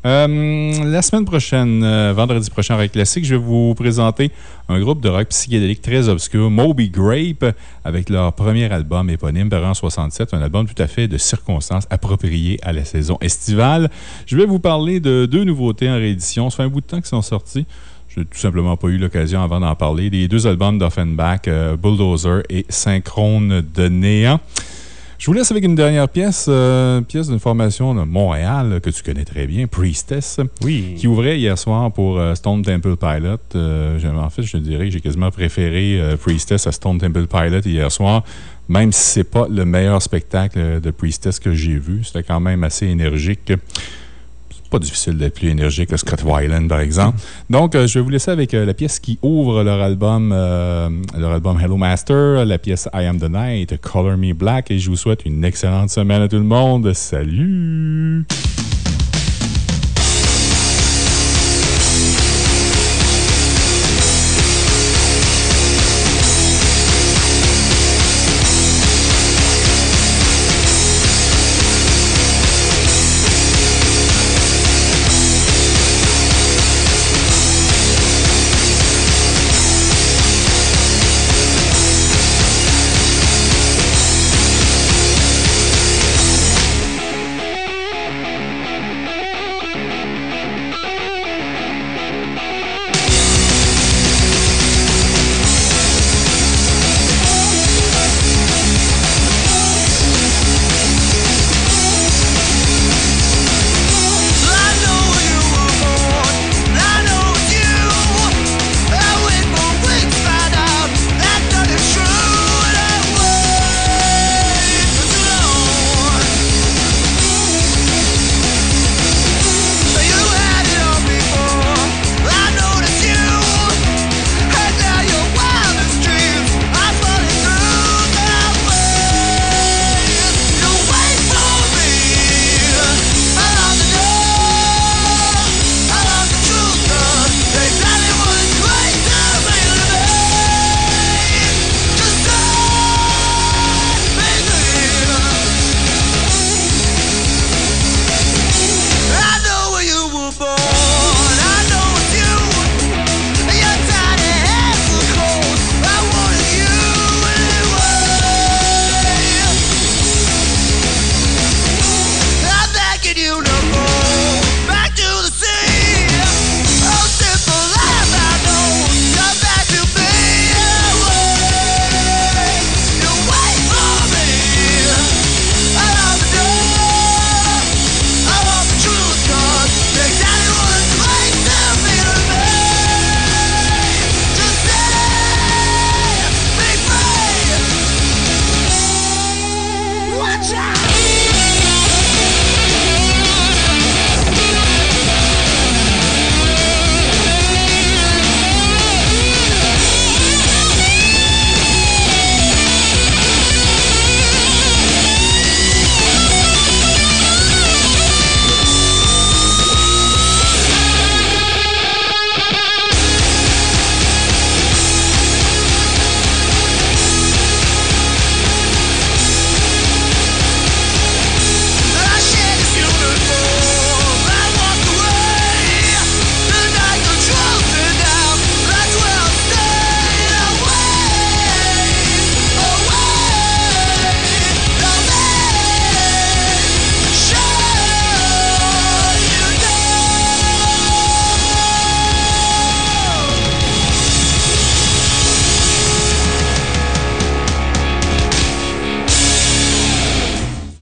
Euh, la semaine prochaine, euh, vendredi prochain, avec Classique, je vais vous présenter un groupe de rock psychédélique très obscur, Moby Grape, avec leur premier album éponyme, paru en 67, un album tout à fait de circonstances approprié à la saison estivale. Je vais vous parler de deux nouveautés en réédition. Ça fait un bout de temps qu'ils sont sortis. Je n'ai tout simplement pas eu l'occasion avant d'en parler. Les deux albums d'Offenbach, euh, Bulldozer et Synchrone de Néant. Je vous laisse avec une dernière pièce, euh, pièce d'une formation de Montréal que tu connais très bien, Priestess, oui. qui ouvrait hier soir pour euh, Stone Temple Pilot. Euh, en fait, je dirais que j'ai quasiment préféré Priestess à Stone Temple Pilot hier soir, même si c'est pas le meilleur spectacle de Priestess que j'ai vu. C'était quand même assez énergique. Pas difficile d'être plus énergique que Scott Weiland, par exemple. Donc, euh, je vais vous laisser avec euh, la pièce qui ouvre leur album, euh, leur album Hello Master, la pièce I Am the Night, Color Me Black, et je vous souhaite une excellente semaine à tout le monde. Salut!